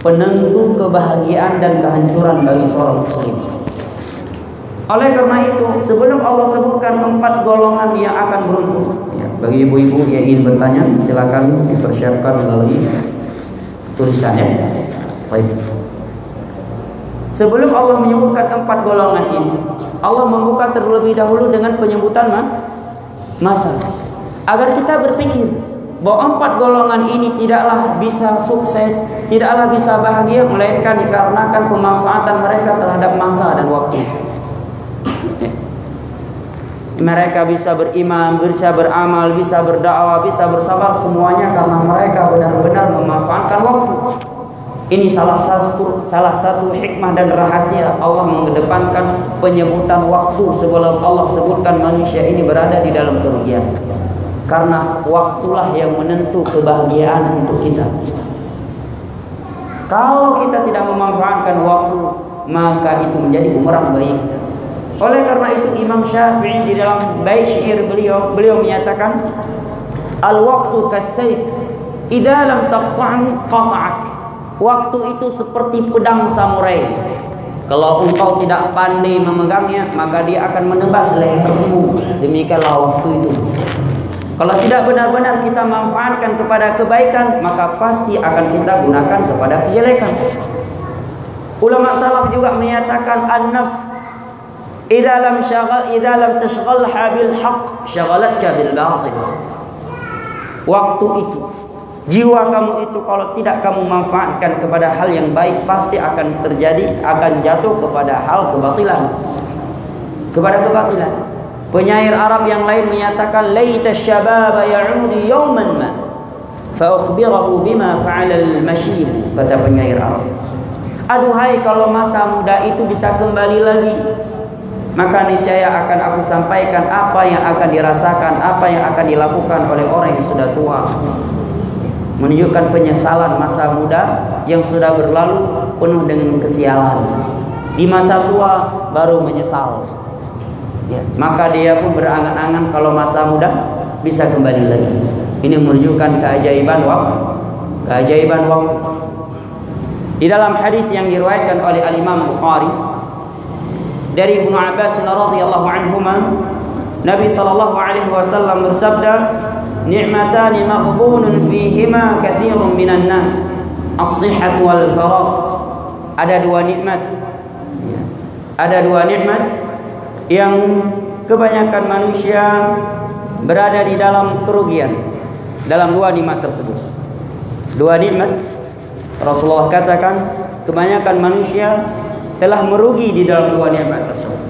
penentu kebahagiaan dan kehancuran bagi seorang muslim. Oleh karena itu, sebelum Allah sebutkan empat golongan yang akan beruntung, ya, bagi ibu-ibu yang ingin bertanya, silakan dipersiapkan melalui tulisannya. Baik. Sebelum Allah menyebutkan empat golongan ini, Allah membuka terlebih dahulu dengan penyebutan masa agar kita berpikir bahwa empat golongan ini tidaklah bisa sukses, tidaklah bisa bahagia melainkan dikarenakan pemanfaatan mereka terhadap masa dan waktu. Mereka bisa beriman, bisa beramal, bisa berdakwah, bisa bersabar semuanya karena mereka benar-benar memanfaatkan waktu. Ini salah satu salah satu hikmah dan rahasia Allah mengedepankan penyebutan waktu sebelum Allah sebutkan manusia ini berada di dalam kerugian. Karena waktulah yang menentu kebahagiaan untuk kita. Kalau kita tidak memanfaatkan waktu, maka itu menjadi bumerang bagi kita. Oleh karena itu Imam Syafi'i di dalam bait syair beliau beliau menyatakan al-waqtu kas-sayf idza lam taqta'hu qata'ak Waktu itu seperti pedang samurai. Kalau engkau tidak pandai memegangnya, maka dia akan menebas lehermu. Demikianlah waktu itu. Kalau tidak benar-benar kita manfaatkan kepada kebaikan, maka pasti akan kita gunakan kepada kejelekan. Ulama salaf juga menyatakan an-naf idza lam syaghal idza lam tashghalha bil haqq shaghalatka bil batil. Waktu itu Jiwa kamu itu kalau tidak kamu manfaatkan kepada hal yang baik pasti akan terjadi akan jatuh kepada hal kebatilan. Kepada kebatilan. Penyair Arab yang lain menyatakan laita syababa ya'udi yawman ma fa ukhbirahu bima fa'ala al-mashib kata penyair Arab. Aduhai kalau masa muda itu bisa kembali lagi maka niscaya akan aku sampaikan apa yang akan dirasakan, apa yang akan dilakukan oleh orang yang sudah tua menunjukkan penyesalan masa muda yang sudah berlalu penuh dengan kesialan. Di masa tua baru menyesal. Ya, maka dia pun berangan-angan kalau masa muda bisa kembali lagi. Ini menunjukkan keajaiban waktu. Keajaiban waktu. Di dalam hadis yang diriwayatkan oleh Al Imam Bukhari dari Ibnu Abbas radhiyallahu anhu Nabi sallallahu alaihi wasallam bersabda ni'matani maghbunun fihima kathirun minan nas as-sihhat wal faragh. Ada dua nikmat. Ada dua nikmat yang kebanyakan manusia berada di dalam kerugian dalam dua nikmat tersebut. Dua nikmat Rasulullah katakan kebanyakan manusia telah merugi di dalam dua nikmat tersebut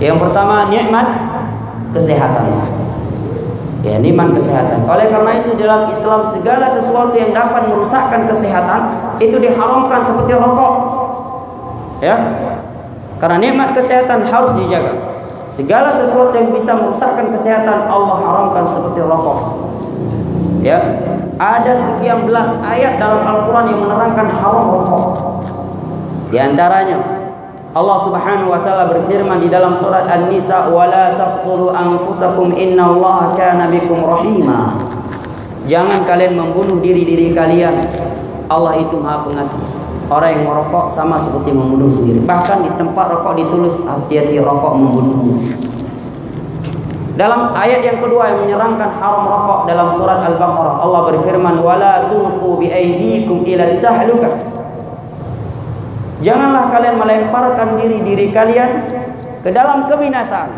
yang pertama nikmat kesehatan ya nikmat kesehatan. Oleh karena itu dalam Islam segala sesuatu yang dapat merusakkan kesehatan itu diharamkan seperti rokok. Ya. Karena nikmat kesehatan harus dijaga. Segala sesuatu yang bisa merusakkan kesehatan Allah haramkan seperti rokok. Ya. Ada sekian belas ayat dalam Al-Qur'an yang menerangkan haram rokok. Di antaranya Allah Subhanahu wa taala berfirman di dalam surat An-Nisa wala taqtulu anfusakum innallaha kana bikum rahima. Jangan kalian membunuh diri-diri kalian. Allah itu Maha Pengasih. Orang yang merokok sama seperti membunuh sendiri. Bahkan di tempat rokok ditulis hati-hati rokok membunuhmu. Dalam ayat yang kedua yang menyerangkan haram rokok dalam surat Al-Baqarah Allah berfirman wala tulqu bi aydikum ila tahlukah Janganlah kalian melemparkan diri-diri kalian ke dalam kebinasaan.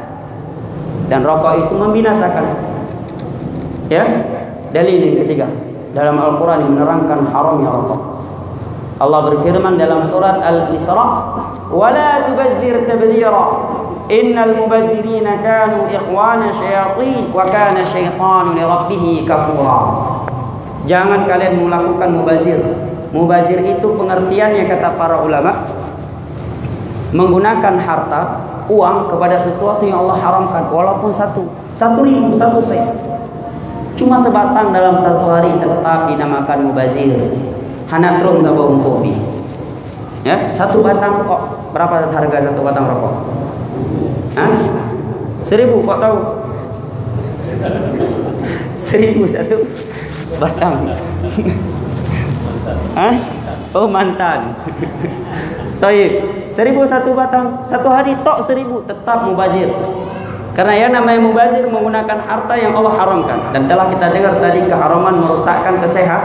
Dan rokok itu membinasakan. Ya. Dalil yang ketiga dalam Al-Qur'an menerangkan haramnya rokok. Allah berfirman dalam surat Al-Isra, "Wala tubadzir tabdzira. Innal mubadzirina kanu ikhwana syayatin wa kana syaitanu li rabbih kafura." Jangan kalian melakukan mubazir. Mubazir itu pengertiannya kata para ulama menggunakan harta uang kepada sesuatu yang Allah haramkan walaupun satu satu ribu satu sen. Cuma sebatang dalam satu hari tetap dinamakan mubazir. Hanatrum tak bau kopi ya satu batang kok. Berapa harga satu batang rokok? Hah? seribu kok tahu? Seribu satu batang Hah? oh mantan Taib. Seribu satu batang. Satu hari tok seribu. Tetap mubazir. Karena yang namanya mubazir menggunakan harta yang Allah haramkan. Dan telah kita dengar tadi keharaman merusakkan kesehat,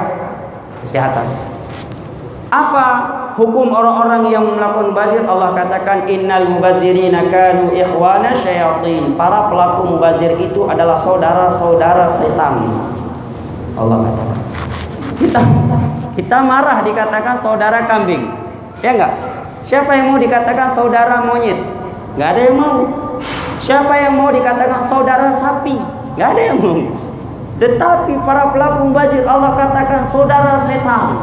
kesehatan. Apa hukum orang-orang yang melakukan mubazir? Allah katakan innal mubazirina kanu ikhwana syayatin. Para pelaku mubazir itu adalah saudara-saudara setan. Allah katakan. Kita kita marah dikatakan saudara kambing. Ya enggak? Siapa yang mau dikatakan saudara monyet? Gak ada yang mau. Siapa yang mau dikatakan saudara sapi? Gak ada yang mau. Tetapi para pelaku mubazir Allah katakan saudara setan.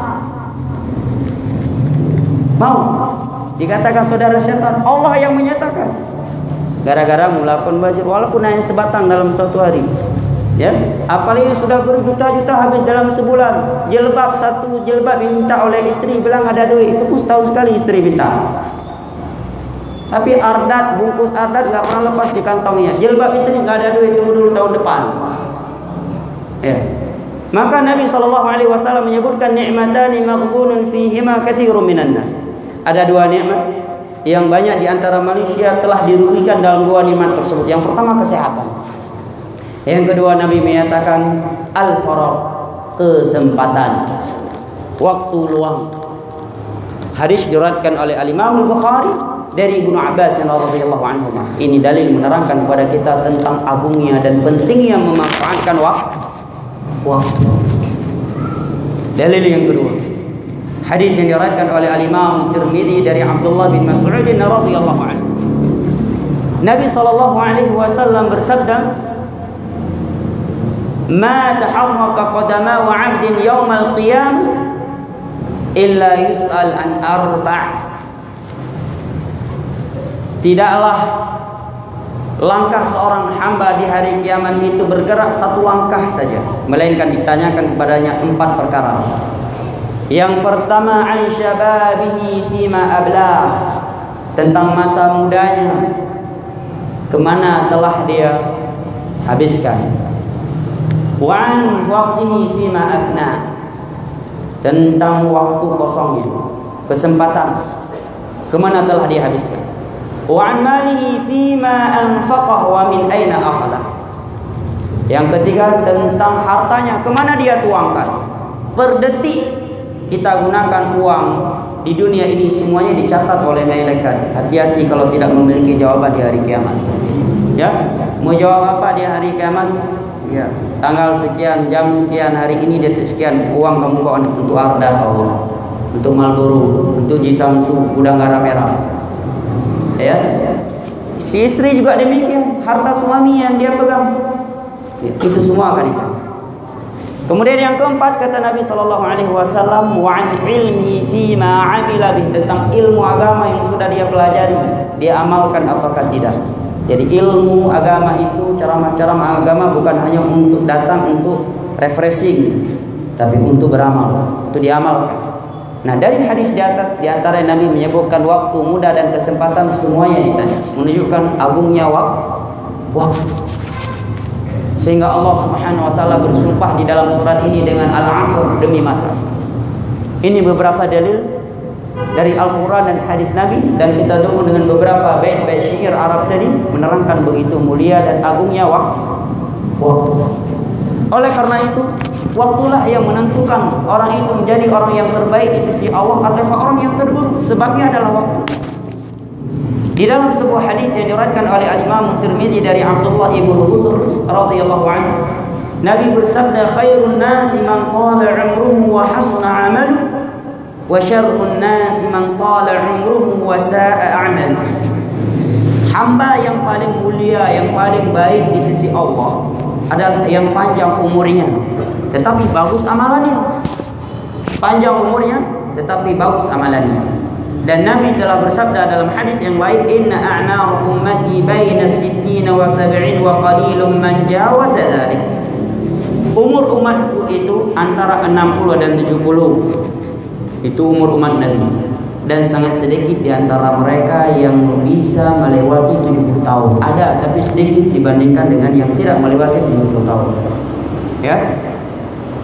Mau dikatakan saudara setan? Allah yang menyatakan. Gara-gara melakukan mubazir walaupun hanya sebatang dalam suatu hari. Ya, apalagi sudah berjuta-juta habis dalam sebulan. Jilbab satu jilbab minta oleh istri bilang ada duit. Itu pun setahun sekali istri minta. Tapi ardat bungkus ardat nggak pernah lepas di kantongnya. Jilbab istri nggak ada duit tunggu dulu tahun depan. Ya. Maka Nabi Shallallahu Alaihi Wasallam menyebutkan nikmatani maghbunun fihima kathirun minan nas. Ada dua nikmat yang banyak di antara manusia telah dirugikan dalam dua nikmat tersebut. Yang pertama kesehatan. Yang kedua Nabi menyatakan al-faraq, kesempatan. Waktu luang. Hadis diriwayatkan oleh Al-Imam Al-Bukhari dari Ibnu Abbas radhiyallahu anhu. Ini dalil menerangkan kepada kita tentang agungnya dan pentingnya memanfaatkan waktu. Waktu. Dalil yang kedua. Hadis yang diriwayatkan oleh Al-Imam Tirmizi dari Abdullah bin Mas'ud radhiyallahu anhu. Nabi sallallahu alaihi wasallam bersabda, ma taharraka qadama wa 'abdin yaumal qiyam illa yus'al an arba' Tidaklah langkah seorang hamba di hari kiamat itu bergerak satu langkah saja, melainkan ditanyakan kepadanya empat perkara. Yang pertama an syababihi fima abla tentang masa mudanya ke mana telah dia habiskan Wan waktihi fima afna. Tentang waktu kosongnya. Kesempatan. Ke mana telah dihabiskan Wan malihi fima anfaqah wa min aina akhadha. Yang ketiga tentang hartanya. Ke mana dia tuangkan? Per detik kita gunakan uang di dunia ini semuanya dicatat oleh malaikat. Hati-hati kalau tidak memiliki jawaban di hari kiamat. Ya? Mau jawab apa di hari kiamat ya. Tanggal sekian jam sekian hari ini detik sekian uang kamu bawa untuk ardan Allah. Untuk Marlboro untuk Jisamsu udang garam merah. Ya. Si istri juga demikian harta suami yang dia pegang. Ya, itu semua akan ditanya. Kemudian yang keempat kata Nabi Shallallahu Alaihi Wasallam wa ilmi fi ma amila tentang ilmu agama yang sudah dia pelajari dia amalkan ataukah tidak. Jadi ilmu agama itu ceramah-ceramah agama bukan hanya untuk datang untuk refreshing, tapi untuk beramal, untuk diamalkan. Nah dari hadis di atas di antara Nabi menyebutkan waktu muda dan kesempatan semuanya ditanya, menunjukkan agungnya waktu. waktu. Sehingga Allah Subhanahu wa taala bersumpah di dalam surat ini dengan al-asr demi masa. Ini beberapa dalil dari Al-Quran dan hadis Nabi dan kita dukung dengan beberapa bait-bait syair Arab tadi menerangkan begitu mulia dan agungnya waktu. Oleh karena itu, waktulah yang menentukan orang itu menjadi orang yang terbaik di sisi Allah atau orang yang terburuk. Sebabnya adalah waktu. Di dalam sebuah hadis yang diriwayatkan oleh Al-Imam Tirmizi dari Abdullah ibnu Busr radhiyallahu anhu, Nabi bersabda khairun nasi man qala umruhu wa hasuna amaluhu wa syarrun nasi man tala umruhu wa sa'a amal hamba yang paling mulia yang paling baik di sisi Allah adalah yang panjang umurnya tetapi bagus amalannya. Panjang umurnya tetapi bagus amalannya. Dan Nabi telah bersabda dalam hadis yang lain inna a'mar ummati baina sittina wa sab'in wa qalilun man jawaza dhalik. Umur umatku itu antara 60 dan 70 itu umur umat Nabi dan sangat sedikit di antara mereka yang bisa melewati 70 tahun. Ada tapi sedikit dibandingkan dengan yang tidak melewati 70 tahun. Ya.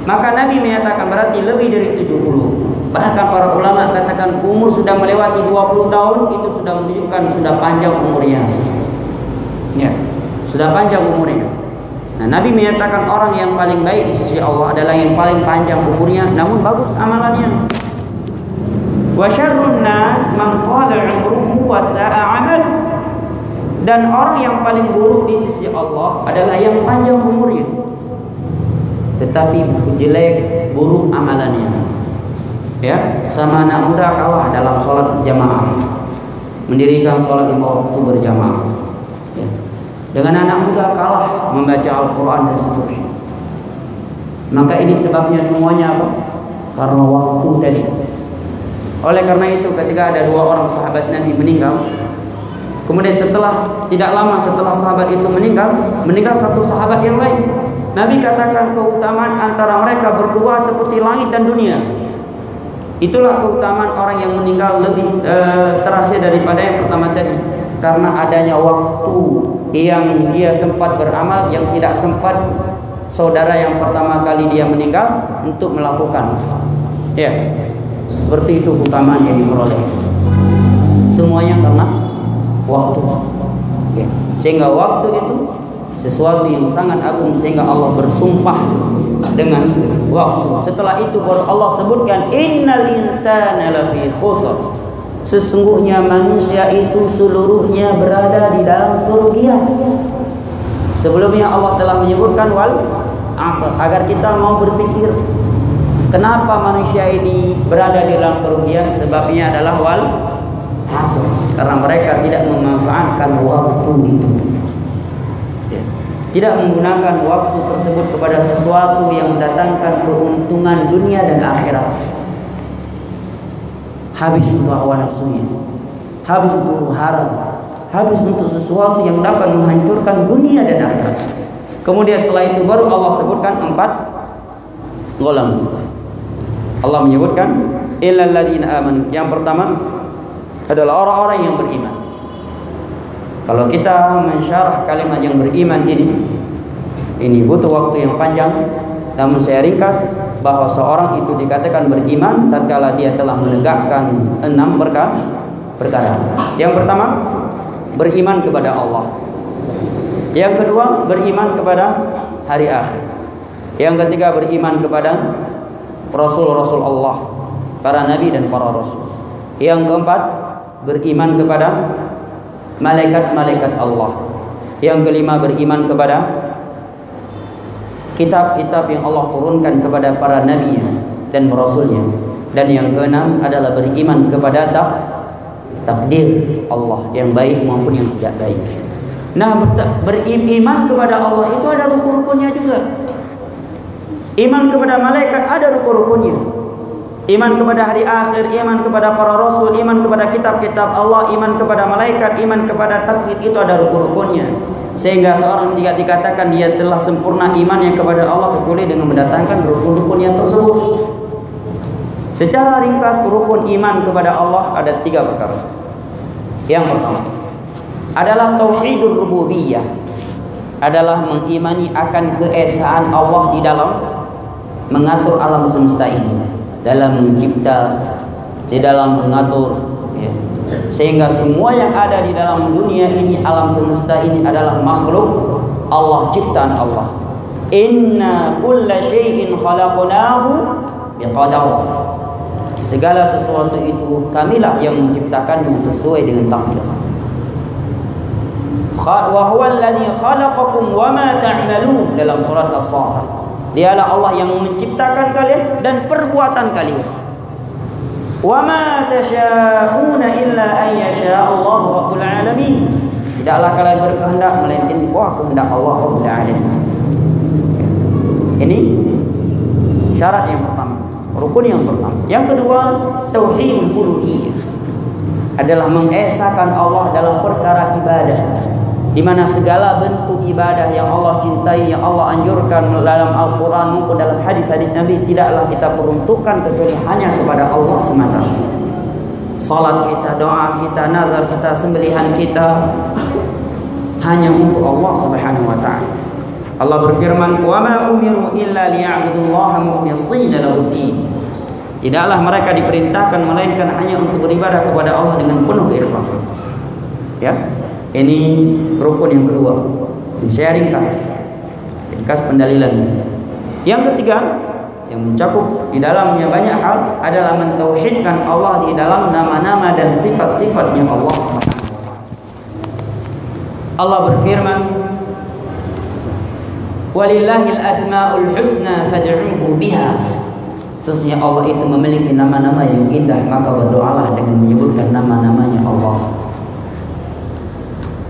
Maka Nabi menyatakan berarti lebih dari 70. Bahkan para ulama katakan umur sudah melewati 20 tahun itu sudah menunjukkan sudah panjang umurnya. Ya. Sudah panjang umurnya. Nah, Nabi menyatakan orang yang paling baik di sisi Allah adalah yang paling panjang umurnya namun bagus amalannya. Wa syarrun nas man qala umruhu wa sa'a Dan orang yang paling buruk di sisi Allah adalah yang panjang umurnya. Tetapi jelek, buruk amalannya. Ya, sama anak muda kalah dalam sholat jamaah. Mendirikan sholat lima waktu berjamaah. Ya. Dengan anak muda kalah membaca Al-Quran dan seterusnya. Maka ini sebabnya semuanya apa? Karena waktu tadi oleh karena itu ketika ada dua orang sahabat Nabi meninggal Kemudian setelah tidak lama setelah sahabat itu meninggal, meninggal satu sahabat yang lain. Nabi katakan keutamaan antara mereka berdua seperti langit dan dunia. Itulah keutamaan orang yang meninggal lebih e, terakhir daripada yang pertama tadi. Karena adanya waktu yang dia sempat beramal yang tidak sempat saudara yang pertama kali dia meninggal untuk melakukan. Ya. Seperti itu keutamaan yang diperoleh. Semuanya karena waktu. Ya. Sehingga waktu itu sesuatu yang sangat agung sehingga Allah bersumpah dengan waktu. Setelah itu baru Allah sebutkan innal insana lafi khusr. Sesungguhnya manusia itu seluruhnya berada di dalam kerugian. Sebelumnya Allah telah menyebutkan wal asr agar kita mau berpikir Kenapa manusia ini berada di dalam kerugian? Sebabnya adalah wal hasr. Karena mereka tidak memanfaatkan waktu itu. Ya. Tidak menggunakan waktu tersebut kepada sesuatu yang mendatangkan keuntungan dunia dan akhirat. Habis untuk hawa nafsunya. Habis untuk haram. Habis untuk sesuatu yang dapat menghancurkan dunia dan akhirat. Kemudian setelah itu baru Allah sebutkan empat golongan. Allah menyebutkan illal ladzina amanu. Yang pertama adalah orang-orang yang beriman. Kalau kita mensyarah kalimat yang beriman ini ini butuh waktu yang panjang namun saya ringkas bahwa seorang itu dikatakan beriman tatkala dia telah menegakkan enam perkara perkara. Yang pertama beriman kepada Allah. Yang kedua beriman kepada hari akhir. Yang ketiga beriman kepada rasul-rasul Allah, para nabi dan para rasul. Yang keempat, beriman kepada malaikat-malaikat Allah. Yang kelima, beriman kepada kitab-kitab yang Allah turunkan kepada para nabi dan rasulnya. Dan yang keenam adalah beriman kepada tak takdir Allah yang baik maupun yang tidak baik. Nah, beriman kepada Allah itu ada rukun-rukunnya juga. Iman kepada malaikat ada rukun-rukunnya. Iman kepada hari akhir, iman kepada para rasul, iman kepada kitab-kitab Allah, iman kepada malaikat, iman kepada takdir itu ada rukun-rukunnya. Sehingga seorang tidak dikatakan dia telah sempurna imannya kepada Allah kecuali dengan mendatangkan rukun-rukunnya tersebut. Secara ringkas rukun iman kepada Allah ada tiga perkara. Yang pertama adalah tauhidur rububiyah adalah mengimani akan keesaan Allah di dalam mengatur alam semesta ini dalam mencipta di dalam mengatur ya. sehingga semua yang ada di dalam dunia ini alam semesta ini adalah makhluk Allah ciptaan Allah. Inna kulla syai'in khalaqnahu biqadar. Segala sesuatu itu kamilah yang menciptakannya sesuai dengan takdir. Wa huwa alladhi khalaqakum wa ma ta'malun dalam surat as-saffat dialah Allah yang menciptakan kalian dan perbuatan kalian. Wa ma tasha'una illa an yasha Allah rabbul alamin. Tidaklah kalian berkehendak melainkan wah kehendak Allah rabbul alamin. Ini syarat yang pertama. Rukun yang pertama. Yang kedua tauhidul uluhiyah. Adalah mengesahkan Allah dalam perkara ibadah di mana segala bentuk ibadah yang Allah cintai, yang Allah anjurkan dalam Al-Quran maupun dalam hadis-hadis Nabi tidaklah kita peruntukkan kecuali hanya kepada Allah semata. Salat kita, doa kita, nazar kita, sembelihan kita hanya untuk Allah Subhanahu wa taala. Allah berfirman, "Wa ma umiru illa liya'budullaha mukhlishina lahu-ddin." Tidaklah mereka diperintahkan melainkan hanya untuk beribadah kepada Allah dengan penuh keikhlasan. Ya, ini rukun yang kedua. Saya ringkas. Ringkas pendalilan. Yang ketiga, yang mencakup di dalamnya banyak hal adalah mentauhidkan Allah di dalam nama-nama dan sifat-sifatnya Allah Allah berfirman, "Walillahil asmaul husna fad'uhu biha." Sesungguhnya Allah itu memiliki nama-nama yang indah, maka berdoalah dengan menyebutkan nama-namanya Allah.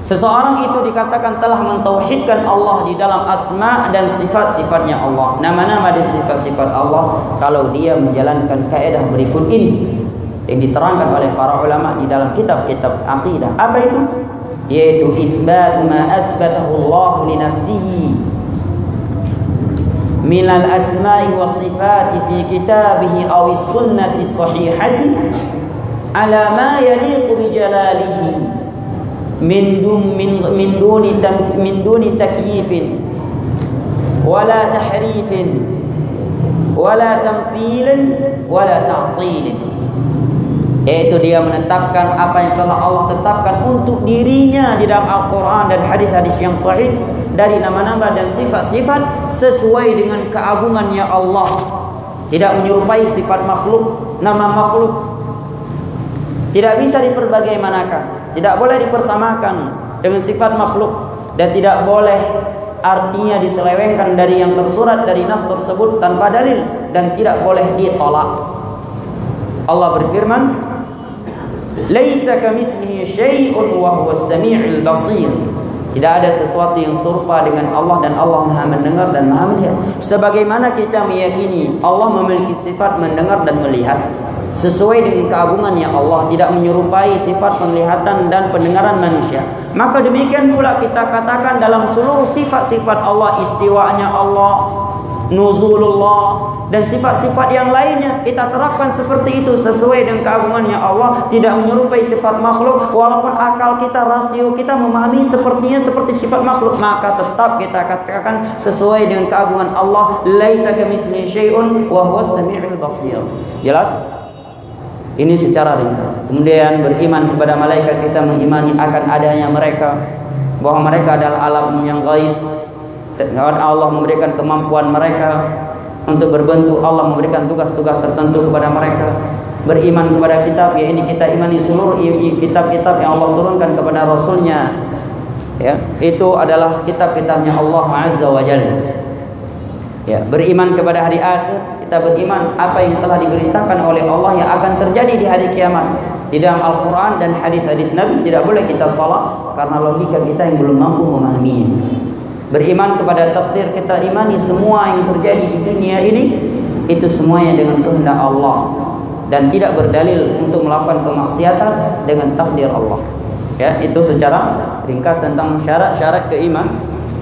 Seseorang itu dikatakan telah mentauhidkan Allah di dalam asma dan sifat-sifatnya Allah. Nama-nama dan sifat-sifat Allah kalau dia menjalankan kaidah berikut ini yang diterangkan oleh para ulama di dalam kitab-kitab akidah. Apa itu? Yaitu isbat ma asbatahu Allah li nafsihi min al-asma'i was sifati fi kitabihi aw as-sunnati sahihati ala ma yaliqu bi jalalihi min dun min min duni min duni takyifin wala tahrifin wala tamthilin wala ta'tilin. Yaitu dia menetapkan apa yang telah Allah tetapkan untuk dirinya di dalam Al-Quran dan hadis-hadis yang sahih dari nama-nama dan sifat-sifat sesuai dengan keagungannya Allah. Tidak menyerupai sifat makhluk nama makhluk. Tidak bisa diperbagaimanakan tidak boleh dipersamakan dengan sifat makhluk dan tidak boleh artinya diselewengkan dari yang tersurat dari nas tersebut tanpa dalil dan tidak boleh ditolak. Allah berfirman, "Laisa kamitslihi syai'un wa huwas samiul basir." Tidak ada sesuatu yang serupa dengan Allah dan Allah Maha mendengar dan Maha melihat. Sebagaimana kita meyakini Allah memiliki sifat mendengar dan melihat, sesuai dengan keagungannya Allah tidak menyerupai sifat penglihatan dan pendengaran manusia. Maka demikian pula kita katakan dalam seluruh sifat-sifat Allah istiwanya Allah nuzulullah dan sifat-sifat yang lainnya kita terapkan seperti itu sesuai dengan keagungannya Allah tidak menyerupai sifat makhluk. Walaupun akal kita rasio kita memahami sepertinya seperti sifat makhluk maka tetap kita katakan sesuai dengan keagungan Allah laisa kamitslihi syai'un wa huwas samiul basir. Jelas ini secara ringkas. Kemudian beriman kepada malaikat kita mengimani akan adanya mereka bahwa mereka adalah alam yang gaib. Allah memberikan kemampuan mereka untuk berbentuk. Allah memberikan tugas-tugas tertentu kepada mereka. Beriman kepada kitab ya ini kita imani seluruh kitab-kitab yang Allah turunkan kepada Rasulnya. Ya, itu adalah kitab-kitabnya Allah Azza wa Jalla. Ya, beriman kepada hari akhir kita beriman apa yang telah diberitakan oleh Allah yang akan terjadi di hari kiamat. Di dalam Al-Quran dan hadis-hadis Nabi tidak boleh kita tolak karena logika kita yang belum mampu memahaminya beriman kepada takdir kita imani semua yang terjadi di dunia ini itu semuanya dengan kehendak Allah. Dan tidak berdalil untuk melakukan kemaksiatan dengan takdir Allah. Ya itu secara ringkas tentang syarat-syarat keiman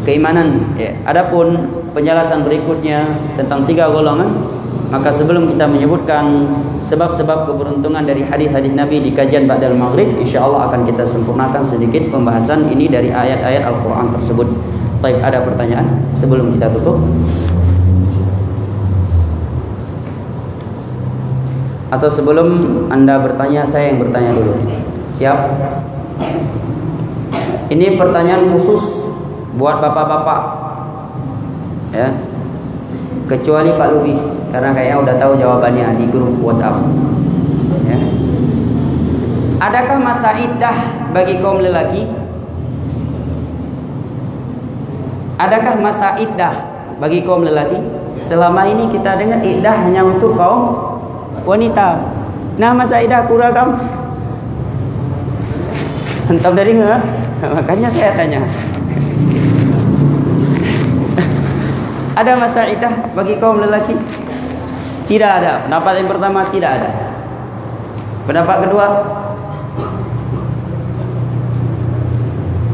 keimanan ya adapun penjelasan berikutnya tentang tiga golongan maka sebelum kita menyebutkan sebab-sebab keberuntungan dari hadis-hadis Nabi di kajian Ba'dal Maghrib insyaallah akan kita sempurnakan sedikit pembahasan ini dari ayat-ayat Al-Qur'an tersebut. Baik, ada pertanyaan sebelum kita tutup? Atau sebelum Anda bertanya, saya yang bertanya dulu. Siap? Ini pertanyaan khusus buat bapak-bapak. Ya. Kecuali Pak Lubis karena kayaknya udah tahu jawabannya di grup WhatsApp. Ya. Adakah masa iddah bagi kaum lelaki? Adakah masa iddah bagi kaum lelaki? Selama ini kita dengar iddah hanya untuk kaum wanita. Nah masa idah kurang Hentam dari nggak? Makanya saya tanya. Ada masa idah bagi kaum lelaki? Tidak ada. Pendapat yang pertama tidak ada. Pendapat kedua?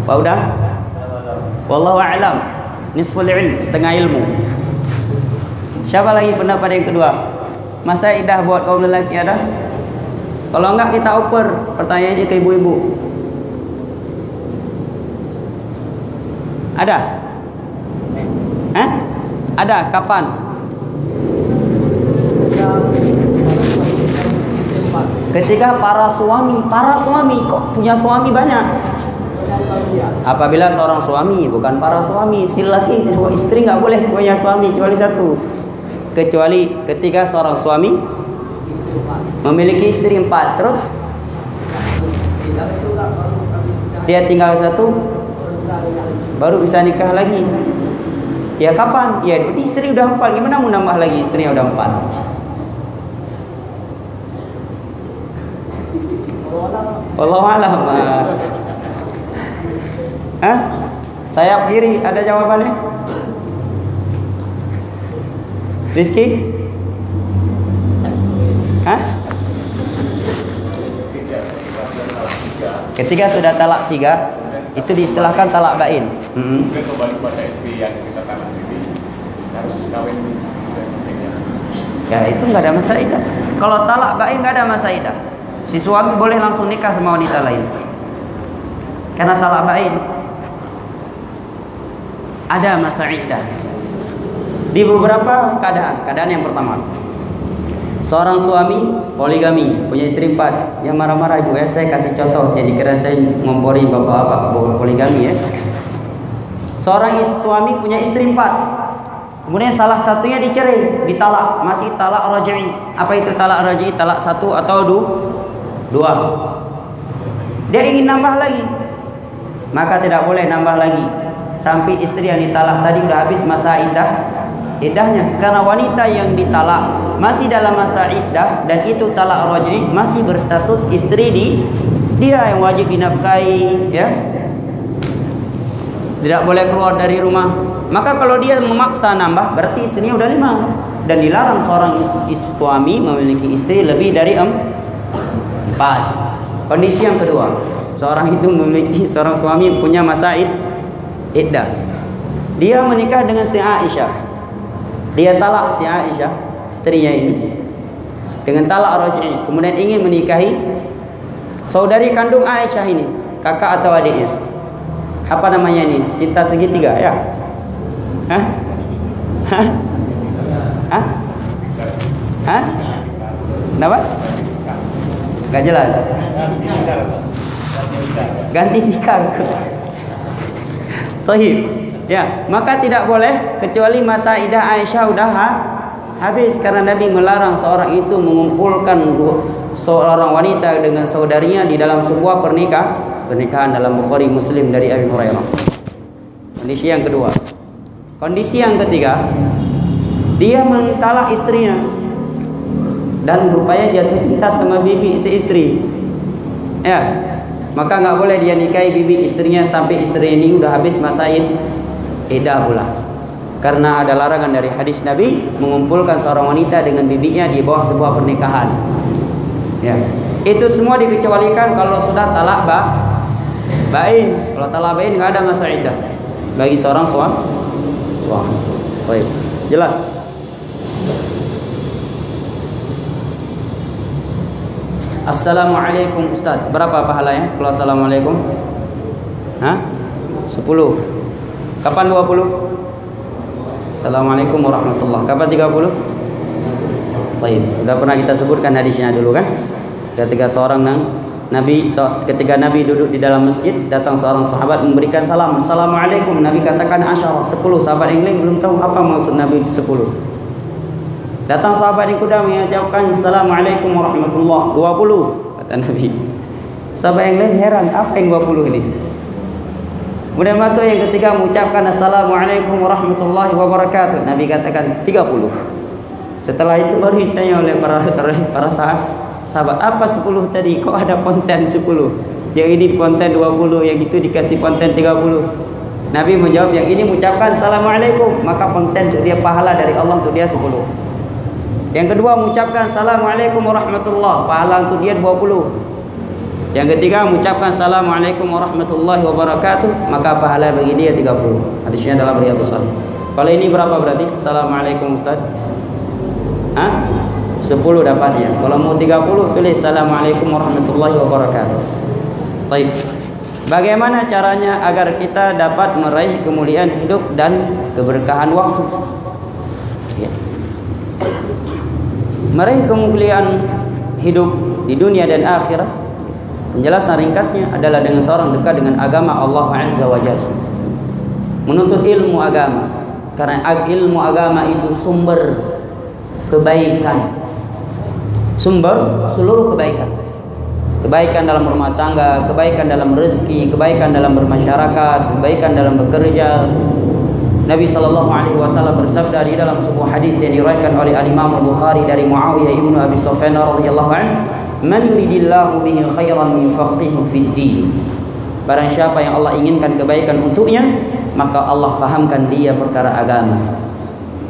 Pak Udah? Wallahu a'lam. Nisful ilm, setengah ilmu. Siapa lagi pendapat yang kedua? Masa idah buat kaum lelaki ada? Kalau enggak kita oper pertanyaannya ke ibu-ibu. Ada? Ada? Kapan? Ketika para suami, para suami kok punya suami banyak. Apabila seorang suami, bukan para suami, si laki istri nggak boleh punya suami kecuali satu kecuali ketika seorang suami memiliki istri empat terus dia tinggal satu baru bisa nikah lagi ya kapan ya di istri udah empat gimana mau nambah lagi istrinya udah empat Allah alam Hah? Sayap kiri ada jawabannya? Rizki? Hah? Ketika sudah talak tiga, itu diistilahkan talak bain. Hmm. Ya itu nggak ada masa idah. Kalau talak bain nggak ada masa idah. Si suami boleh langsung nikah sama wanita lain. Karena talak bain ada masa idah. Di beberapa keadaan. Keadaan yang pertama. Seorang suami poligami, punya istri empat. Yang marah-marah ibu ya, saya kasih contoh. Jadi kira saya ngompori bapak-bapak poligami ya. Seorang suami punya istri empat. Kemudian salah satunya dicerai, ditalak, masih talak raj'i. Apa itu talak raj'i? Talak satu atau du? dua. Dia ingin nambah lagi. Maka tidak boleh nambah lagi sampai istri yang ditalak tadi sudah habis masa iddah iddahnya karena wanita yang ditalak masih dalam masa iddah dan itu talak raj'i masih berstatus istri di dia yang wajib dinafkahi ya tidak boleh keluar dari rumah. Maka kalau dia memaksa nambah berarti istrinya udah lima. Dan dilarang seorang is, is, suami memiliki istri lebih dari empat. Kondisi yang kedua. Seorang itu memiliki seorang suami punya masa iddah. Dia menikah dengan si Aisyah. Dia talak si Aisyah, istrinya ini. Dengan talak raj'i, kemudian ingin menikahi saudari kandung Aisyah ini, kakak atau adiknya. Apa namanya ini? Cinta segitiga ya? Hah? Hah? Hah? Hah? Kenapa? Gak jelas. Ganti tikar. Tohib. Ya, maka tidak boleh kecuali masa idah Aisyah sudah ha, habis karena Nabi melarang seorang itu mengumpulkan seorang wanita dengan saudarinya di dalam sebuah pernikahan pernikahan dalam Bukhari Muslim dari Abi Hurairah. Kondisi yang kedua. Kondisi yang ketiga, dia mentalak istrinya dan rupanya jatuh cinta sama bibi si istri. Ya, maka nggak boleh dia nikahi bibi istrinya sampai istri ini udah habis masa iddah pula. Karena ada larangan dari hadis Nabi mengumpulkan seorang wanita dengan bibinya di bawah sebuah pernikahan. Ya. Itu semua dikecualikan kalau sudah talak ba bain. Kalau talak bain nggak ada masa iddah bagi seorang suami. Suami. Baik. Jelas? Assalamualaikum Ustaz. Berapa pahalanya kalau assalamualaikum? Hah? 10. Kapan 20? Assalamualaikum warahmatullahi Kapan 30? Baik, sudah pernah kita sebutkan hadisnya dulu kan? Ketika seorang nang Nabi ketika Nabi duduk di dalam masjid datang seorang sahabat memberikan salam. Assalamualaikum Nabi katakan asyara 10 sahabat yang lain belum tahu apa maksud Nabi 10 datang sahabat yang kedua mengucapkan Assalamualaikum warahmatullahi 20 kata Nabi. Sahabat yang lain heran apa yang 20 ini? Kemudian masuk yang ketiga mengucapkan Assalamualaikum warahmatullahi wabarakatuh. Nabi katakan 30 setelah itu baru ditanya oleh para para sahabat sahabat apa 10 tadi? Kok ada konten 10 yang ini konten 20 yang itu dikasih konten 30 Nabi menjawab yang ini mengucapkan Assalamualaikum. Maka konten untuk dia pahala dari Allah untuk dia 10 yang kedua mengucapkan Assalamualaikum warahmatullahi pahala untuk dia 20 yang ketiga mengucapkan Assalamualaikum warahmatullahi wabarakatuh. Maka pahala bagi dia 30 hadisnya dalam Riyadhus Shalihin kalau ini berapa berarti? Assalamualaikum Ustaz. Hah? 10 dapatnya. Kalau mau 30 tulis Assalamualaikum warahmatullahi wabarakatuh. Baik. Bagaimana caranya agar kita dapat meraih kemuliaan hidup dan keberkahan waktu? Ya. Meraih kemuliaan hidup di dunia dan akhirat penjelasan ringkasnya adalah dengan seorang dekat dengan agama Allah Azza wa Jalla. Menuntut ilmu agama karena ilmu agama itu sumber kebaikan sumber seluruh kebaikan. Kebaikan dalam rumah tangga, kebaikan dalam rezeki, kebaikan dalam bermasyarakat, kebaikan dalam bekerja. Nabi sallallahu alaihi wasallam bersabda di dalam sebuah hadis yang diriwayatkan oleh Al Imam Bukhari dari Muawiyah ibnu Abi Sufyan radhiyallahu anhu, "Man yuridillahu bihi khairan yufaqihu fid din." Barang siapa yang Allah inginkan kebaikan untuknya, maka Allah fahamkan dia perkara agama.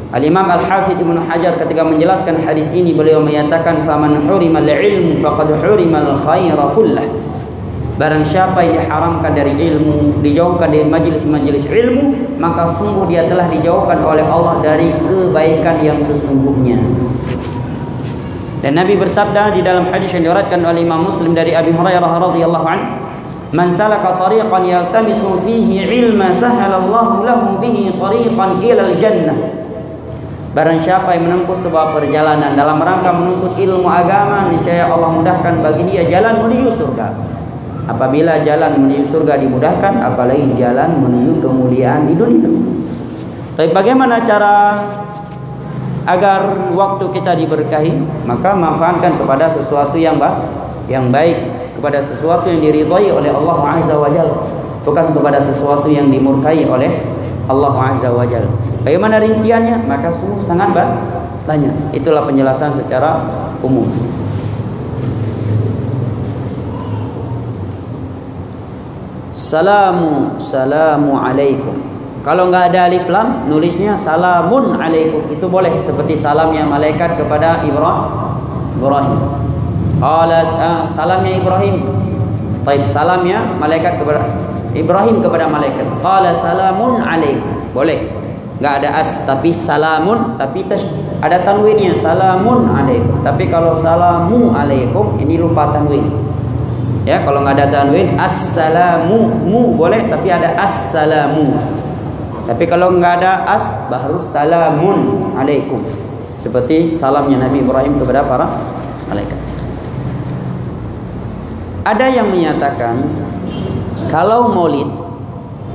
Al-Imam Al-Hafidh Ibnu Hajar ketika menjelaskan hadis ini beliau menyatakan faman hurimal ilmu faqad hurimal khaira kullah. Barang siapa yang diharamkan dari ilmu, dijauhkan dari majelis-majelis ilmu, maka sungguh dia telah dijauhkan oleh Allah dari kebaikan yang sesungguhnya. Dan Nabi bersabda di dalam hadis yang diriwayatkan oleh Imam Muslim dari Abi Hurairah radhiyallahu anhu, "Man salaka tariqan yaltamisu fihi ilma sahala Allah lahu bihi tariqan ila al-jannah." Barang siapa yang menempuh sebuah perjalanan dalam rangka menuntut ilmu agama, niscaya Allah mudahkan bagi dia jalan menuju surga. Apabila jalan menuju surga dimudahkan, apalagi jalan menuju kemuliaan di dunia. Tapi bagaimana cara agar waktu kita diberkahi? Maka manfaatkan kepada sesuatu yang baik, yang baik, kepada sesuatu yang diridhai oleh Allah Azza wa Jalla, bukan kepada sesuatu yang dimurkai oleh Allah Azza wa Jalla. Bagaimana rinciannya? Maka sungguh sangat banyak. Itulah penjelasan secara umum. Salamu salamu alaikum. Kalau nggak ada alif lam, nulisnya salamun alaikum. Itu boleh seperti salamnya malaikat kepada Ibrahim. Qala uh, salamnya Ibrahim. Baik, salamnya malaikat kepada Ibrahim kepada malaikat. Qala salamun alaikum. Boleh nggak ada as tapi salamun tapi tas, ada tanwinnya salamun alaikum. Tapi kalau salamu alaikum ini lupa tanwin. Ya kalau nggak ada tanwin assalamu mu boleh tapi ada assalamu. Tapi kalau nggak ada as baru salamun alaikum. Seperti salamnya Nabi Ibrahim kepada para malaikat. Ada yang menyatakan kalau maulid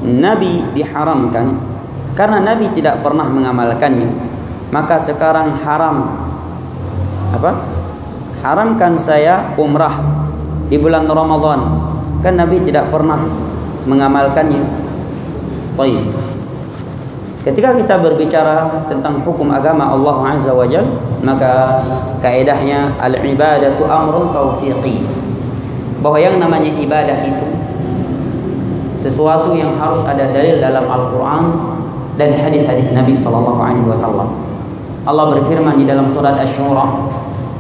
Nabi diharamkan karena Nabi tidak pernah mengamalkannya maka sekarang haram apa haramkan saya umrah di bulan Ramadan kan Nabi tidak pernah mengamalkannya Baik. Ketika kita berbicara tentang hukum agama Allah Azza wa Jal, maka kaedahnya al-ibadatu amrun taufiqi. Bahwa yang namanya ibadah itu sesuatu yang harus ada dalil dalam Al-Qur'an dan hadis-hadis Nabi sallallahu alaihi wasallam. Allah berfirman di dalam surat Asy-Syura,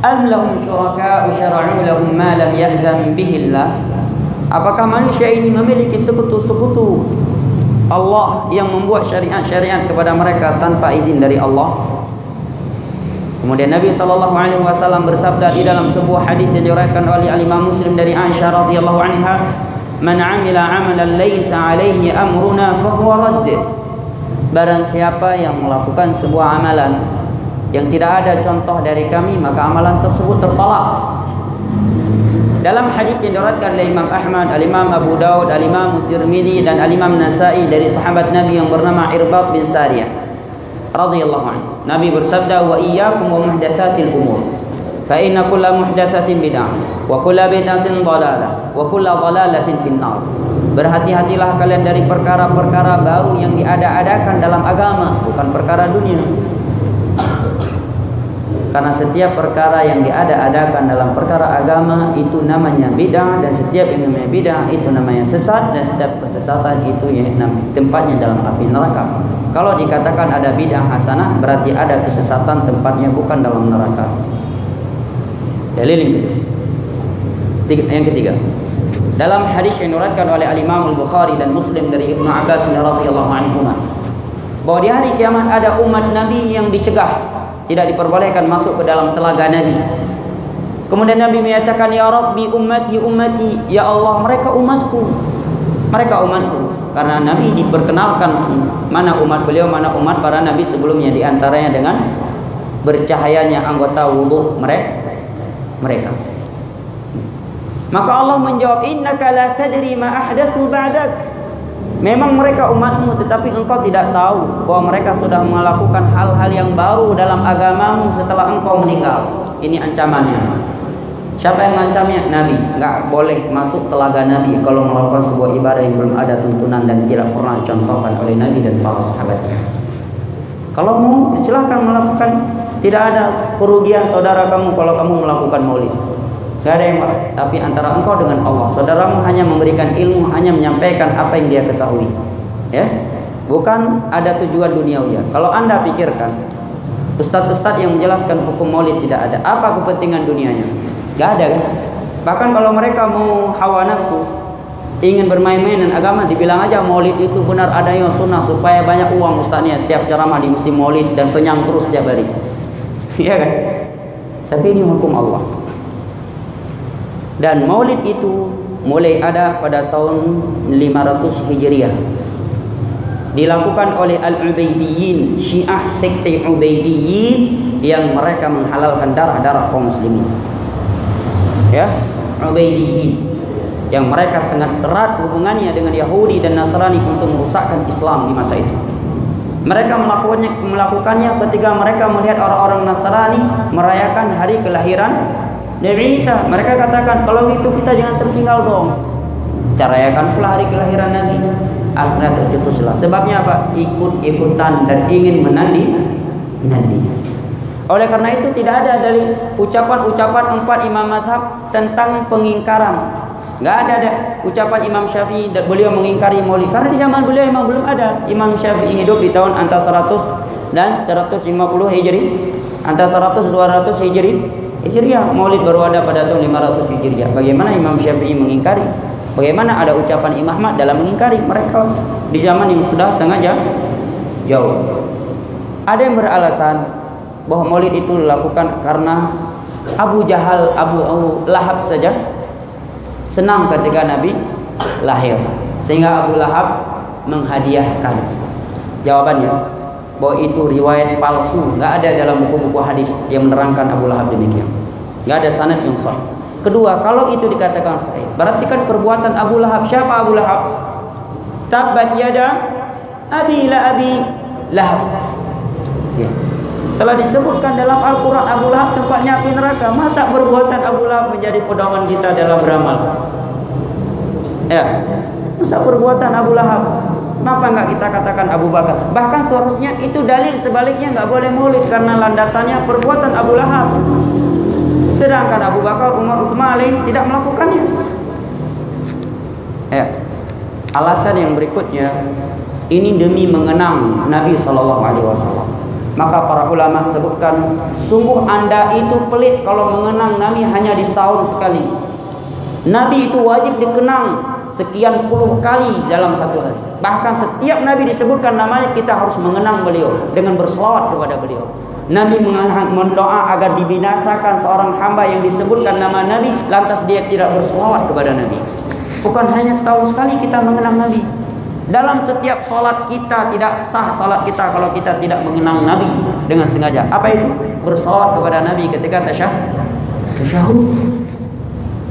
"Am lahum syuraka'u syara'u lahum ma lam ya'zam bihi Allah?" Apakah manusia ini memiliki sekutu-sekutu Allah yang membuat syariat-syariat kepada mereka tanpa izin dari Allah? Kemudian Nabi sallallahu alaihi wasallam bersabda di dalam sebuah hadis yang diriwayatkan oleh Imam Muslim dari Aisyah radhiyallahu anha, "Man 'amila 'amalan laysa 'alaihi amruna fa huwa radd." Barang siapa yang melakukan sebuah amalan yang tidak ada contoh dari kami maka amalan tersebut tertolak dalam hadis yang diriwayatkan oleh Imam Ahmad, Al-Imam Abu Daud, Al-Imam Tirmizi dan Al-Imam Nasa'i dari sahabat Nabi yang bernama Irbad bin Sariyah radhiyallahu anhu. Nabi bersabda, "Wa iyyakum wa muhdatsatil umur." Fa inna kulla muhdatsatin bid'ah wa kulla bid'atin dhalalah wa kulla dhalalatin finnar. Berhati-hatilah kalian dari perkara-perkara baru yang diada-adakan dalam agama, bukan perkara dunia. Karena setiap perkara yang diada-adakan dalam perkara agama itu namanya bid'ah dan setiap yang namanya bid'ah itu namanya sesat dan setiap kesesatan itu ya tempatnya dalam api neraka. Kalau dikatakan ada bid'ah hasanah berarti ada kesesatan tempatnya bukan dalam neraka. Dalil yang ketiga. Yang ketiga. Dalam hadis yang diriwayatkan oleh Al Imam Al Bukhari dan Muslim dari Ibnu Abbas radhiyallahu anhu bahwa di hari kiamat ada umat Nabi yang dicegah tidak diperbolehkan masuk ke dalam telaga Nabi. Kemudian Nabi menyatakan, Ya Rabbi ummati ummati, Ya Allah mereka umatku. Mereka umatku. Karena Nabi diperkenalkan mana umat beliau, mana umat para Nabi sebelumnya. Di antaranya dengan bercahayanya anggota wudhu mereka. mereka. Maka Allah menjawab, Innaka la tadri ma ahdathu ba'dak. Memang mereka umatmu tetapi engkau tidak tahu bahwa mereka sudah melakukan hal-hal yang baru dalam agamamu setelah engkau meninggal. Ini ancamannya. Siapa yang mengancamnya? Nabi. Enggak boleh masuk telaga Nabi kalau melakukan sebuah ibadah yang belum ada tuntunan dan tidak pernah dicontohkan oleh Nabi dan para sahabatnya. Kalau mau silakan melakukan tidak ada kerugian saudara kamu kalau kamu melakukan maulid. Gak ada yang marah. Tapi antara engkau dengan Allah, saudaramu hanya memberikan ilmu, hanya menyampaikan apa yang dia ketahui. Ya, bukan ada tujuan duniawi. Kalau anda pikirkan, ustadz-ustadz yang menjelaskan hukum maulid tidak ada. Apa kepentingan dunianya? Gak ada kan? Bahkan kalau mereka mau hawa nafsu, ingin bermain-main dengan agama, dibilang aja maulid itu benar adanya sunnah supaya banyak uang ustadznya setiap ceramah di musim maulid dan kenyang terus setiap hari. Iya kan? Tapi ini hukum Allah. Dan maulid itu mulai ada pada tahun 500 Hijriah. Dilakukan oleh Al-Ubaidiyin, Syiah sekte Ubaidiyin yang mereka menghalalkan darah-darah kaum muslimin. Ya, Ubaidiyin yang mereka sangat erat hubungannya dengan Yahudi dan Nasrani untuk merusakkan Islam di masa itu. Mereka melakukannya, melakukannya ketika mereka melihat orang-orang Nasrani merayakan hari kelahiran Nabi Isa mereka katakan kalau itu kita jangan tertinggal dong. Kita rayakan pula hari kelahiran Nabi. Akhirnya tercetuslah. Sebabnya apa? Ikut-ikutan dan ingin menandi menandi. Oleh karena itu tidak ada dari ucapan-ucapan empat imam madhab tentang pengingkaran. Nggak ada ada ucapan Imam Syafi'i dan beliau mengingkari maulid. Karena di zaman beliau memang belum ada Imam Syafi'i hidup di tahun antara 100 dan 150 Hijri antara 100 200 Hijri Hijriah. Maulid baru ada pada tahun 500 Hijriah. Bagaimana Imam Syafi'i mengingkari? Bagaimana ada ucapan Imam Ahmad dalam mengingkari mereka di zaman yang sudah sangat jauh. Ada yang beralasan bahwa Maulid itu dilakukan karena Abu Jahal, Abu, Abu Lahab saja senang ketika Nabi lahir. Sehingga Abu Lahab menghadiahkan. Jawabannya, bahwa itu riwayat palsu, nggak ada dalam buku-buku hadis yang menerangkan Abu Lahab demikian. Nggak ada sanad yang sah. Kedua, kalau itu dikatakan sahih, berarti kan perbuatan Abu Lahab siapa Abu Lahab? Tabat yada abi la abi lahab. Ya. Telah disebutkan dalam Al-Quran Abu Lahab tempatnya api neraka. Masa perbuatan Abu Lahab menjadi pedoman kita dalam beramal? Ya. Masa perbuatan Abu Lahab Kenapa enggak kita katakan Abu Bakar? Bahkan seharusnya itu dalil sebaliknya enggak boleh maulid karena landasannya perbuatan Abu Lahab. Sedangkan Abu Bakar, Umar, Utsman Ali tidak melakukannya. Ya. Alasan yang berikutnya ini demi mengenang Nabi Shallallahu Alaihi Wasallam. Maka para ulama sebutkan sungguh anda itu pelit kalau mengenang Nabi hanya di setahun sekali. Nabi itu wajib dikenang sekian puluh kali dalam satu hari. Bahkan setiap Nabi disebutkan namanya kita harus mengenang beliau dengan berselawat kepada beliau. Nabi mendoa agar dibinasakan seorang hamba yang disebutkan nama Nabi lantas dia tidak berselawat kepada Nabi. Bukan hanya setahun sekali kita mengenang Nabi. Dalam setiap solat kita tidak sah solat kita kalau kita tidak mengenang Nabi dengan sengaja. Apa itu? Bersolawat kepada Nabi ketika tasyah, tasyahud.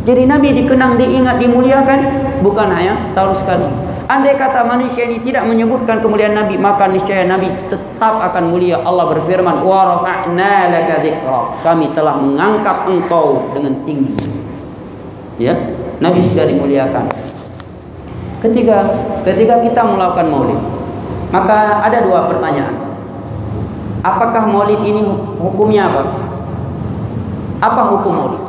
Jadi Nabi dikenang, diingat, dimuliakan bukan hanya setahun sekali. Andai kata manusia ini tidak menyebutkan kemuliaan Nabi, maka niscaya Nabi tetap akan mulia. Allah berfirman, "Wa rafa'na laka dzikra." Kami telah mengangkat engkau dengan tinggi. Ya, Nabi sudah dimuliakan. Ketika ketika kita melakukan maulid, maka ada dua pertanyaan. Apakah maulid ini hukumnya apa? Apa hukum maulid?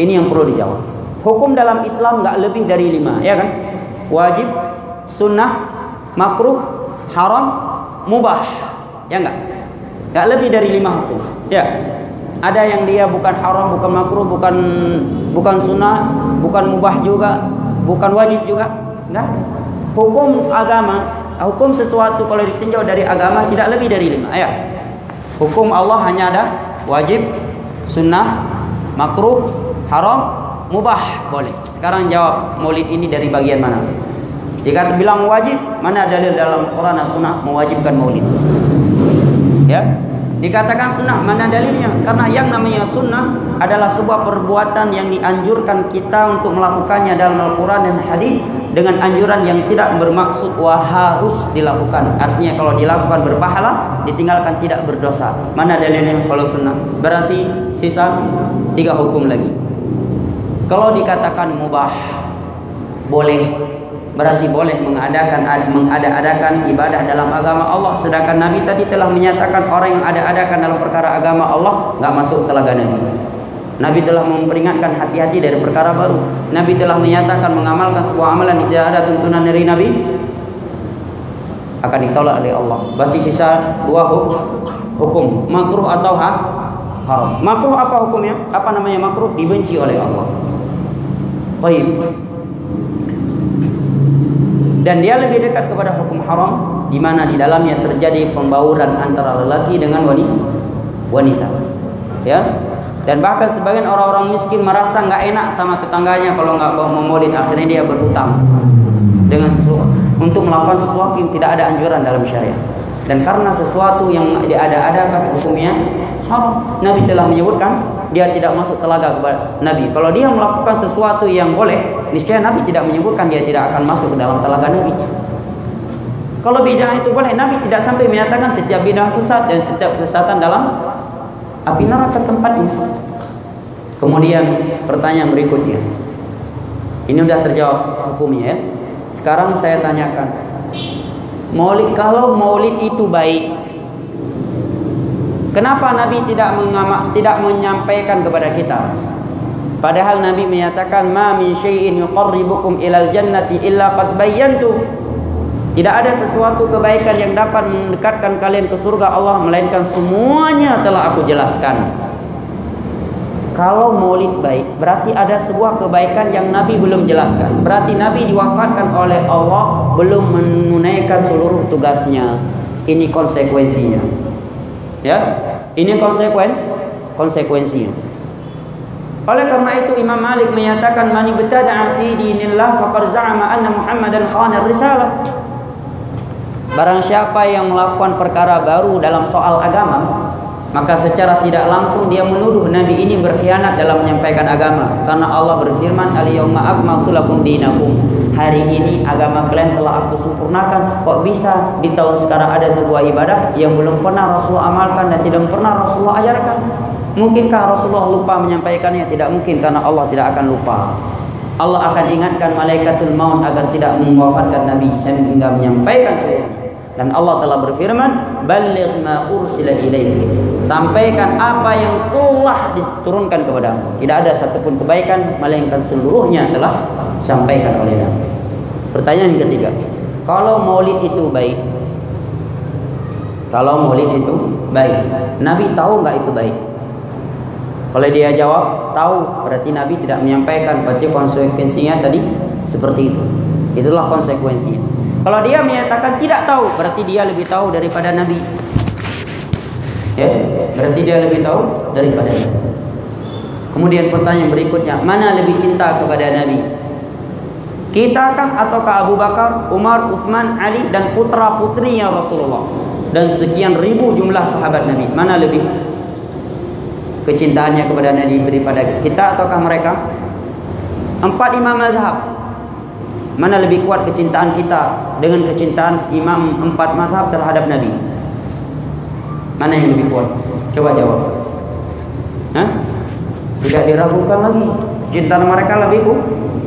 Ini yang perlu dijawab. Hukum dalam Islam nggak lebih dari lima, ya kan? Wajib, sunnah, makruh, haram, mubah, ya enggak? Nggak lebih dari lima hukum. Ya, ada yang dia bukan haram, bukan makruh, bukan bukan sunnah, bukan mubah juga, bukan wajib juga. Enggak. Hukum agama, hukum sesuatu kalau ditinjau dari agama tidak lebih dari lima. Ya. Hukum Allah hanya ada wajib, sunnah, makruh, haram, mubah boleh. Sekarang jawab maulid ini dari bagian mana? Jika bilang wajib, mana dalil dalam Quran dan Sunnah mewajibkan maulid? Ya, Dikatakan sunnah, mana dalilnya? Karena yang namanya sunnah adalah sebuah perbuatan yang dianjurkan kita untuk melakukannya dalam Al-Quran dan hadis dengan anjuran yang tidak bermaksud wah harus dilakukan. Artinya kalau dilakukan berpahala, ditinggalkan tidak berdosa. Mana dalilnya kalau sunnah? Berarti sisa tiga hukum lagi. Kalau dikatakan mubah, boleh berarti boleh mengadakan mengada-adakan ibadah dalam agama Allah. Sedangkan Nabi tadi telah menyatakan orang yang ada-adakan dalam perkara agama Allah nggak masuk telaga Nabi. Nabi telah memperingatkan hati-hati dari perkara baru. Nabi telah menyatakan mengamalkan sebuah amalan yang tidak ada tuntunan dari Nabi akan ditolak oleh Allah. Baca sisa dua hukum. Makruh atau ha? haram. Makruh apa hukumnya? Apa namanya makruh? Dibenci oleh Allah. Baik dan dia lebih dekat kepada hukum haram di mana di dalamnya terjadi pembauran antara lelaki dengan wanita. Ya? Dan bahkan sebagian orang-orang miskin merasa nggak enak sama tetangganya kalau nggak mau memolid akhirnya dia berhutang dengan sesuatu untuk melakukan sesuatu yang tidak ada anjuran dalam syariat. Dan karena sesuatu yang diada-adakan hukumnya haram. Nabi telah menyebutkan dia tidak masuk telaga kepada Nabi. Kalau dia melakukan sesuatu yang boleh, niscaya Nabi tidak menyebutkan dia tidak akan masuk ke dalam telaga Nabi. Kalau bid'ah itu boleh, Nabi tidak sampai menyatakan setiap bid'ah sesat dan setiap kesesatan dalam api neraka tempatnya. Kemudian pertanyaan berikutnya. Ini sudah terjawab hukumnya ya. Sekarang saya tanyakan. Maulid kalau maulid itu baik, Kenapa Nabi tidak mengamak, tidak menyampaikan kepada kita? Padahal Nabi menyatakan ma min syai'in yuqarribukum ilal jannati illa qad bayyantu. Tidak ada sesuatu kebaikan yang dapat mendekatkan kalian ke surga Allah melainkan semuanya telah aku jelaskan. Kalau maulid baik, berarti ada sebuah kebaikan yang Nabi belum jelaskan. Berarti Nabi diwafatkan oleh Allah belum menunaikan seluruh tugasnya. Ini konsekuensinya. Ya, ini konsekuen konsekuensinya. Oleh karena itu Imam Malik menyatakan man ibtada'a fi dinillah faqad za'ama anna Muhammadan khana risalah. Barang siapa yang melakukan perkara baru dalam soal agama, maka secara tidak langsung dia menuduh Nabi ini berkhianat dalam menyampaikan agama karena Allah berfirman al-yauma akmaltu lakum dinakum hari ini agama kalian telah aku sempurnakan kok bisa di tahun sekarang ada sebuah ibadah yang belum pernah Rasulullah amalkan dan tidak pernah Rasulullah ajarkan mungkinkah Rasulullah lupa menyampaikannya tidak mungkin karena Allah tidak akan lupa Allah akan ingatkan malaikatul maut agar tidak mewafatkan Nabi sehingga menyampaikan seluruhnya dan Allah telah berfirman, "Balligh ma ursila ilaiki." Sampaikan apa yang telah diturunkan kepadamu. Tidak ada satupun kebaikan melainkan seluruhnya telah sampaikan oleh Nabi. Pertanyaan ketiga, kalau maulid itu baik, kalau maulid itu baik, Nabi tahu nggak itu baik? Kalau dia jawab tahu, berarti Nabi tidak menyampaikan. Berarti konsekuensinya tadi seperti itu. Itulah konsekuensinya. Kalau dia menyatakan tidak tahu, berarti dia lebih tahu daripada Nabi. Ya, berarti dia lebih tahu daripada Nabi. Kemudian pertanyaan berikutnya, mana lebih cinta kepada Nabi? Kitakah ataukah Abu Bakar, Umar, Uthman, Ali dan putra putrinya Rasulullah? Dan sekian ribu jumlah sahabat Nabi. Mana lebih kecintaannya kepada Nabi daripada kita ataukah mereka? Empat imam mazhab. Mana lebih kuat kecintaan kita dengan kecintaan imam empat mazhab terhadap Nabi? Mana yang lebih kuat? Coba jawab. Hah? tidak diragukan lagi cintaan mereka lebih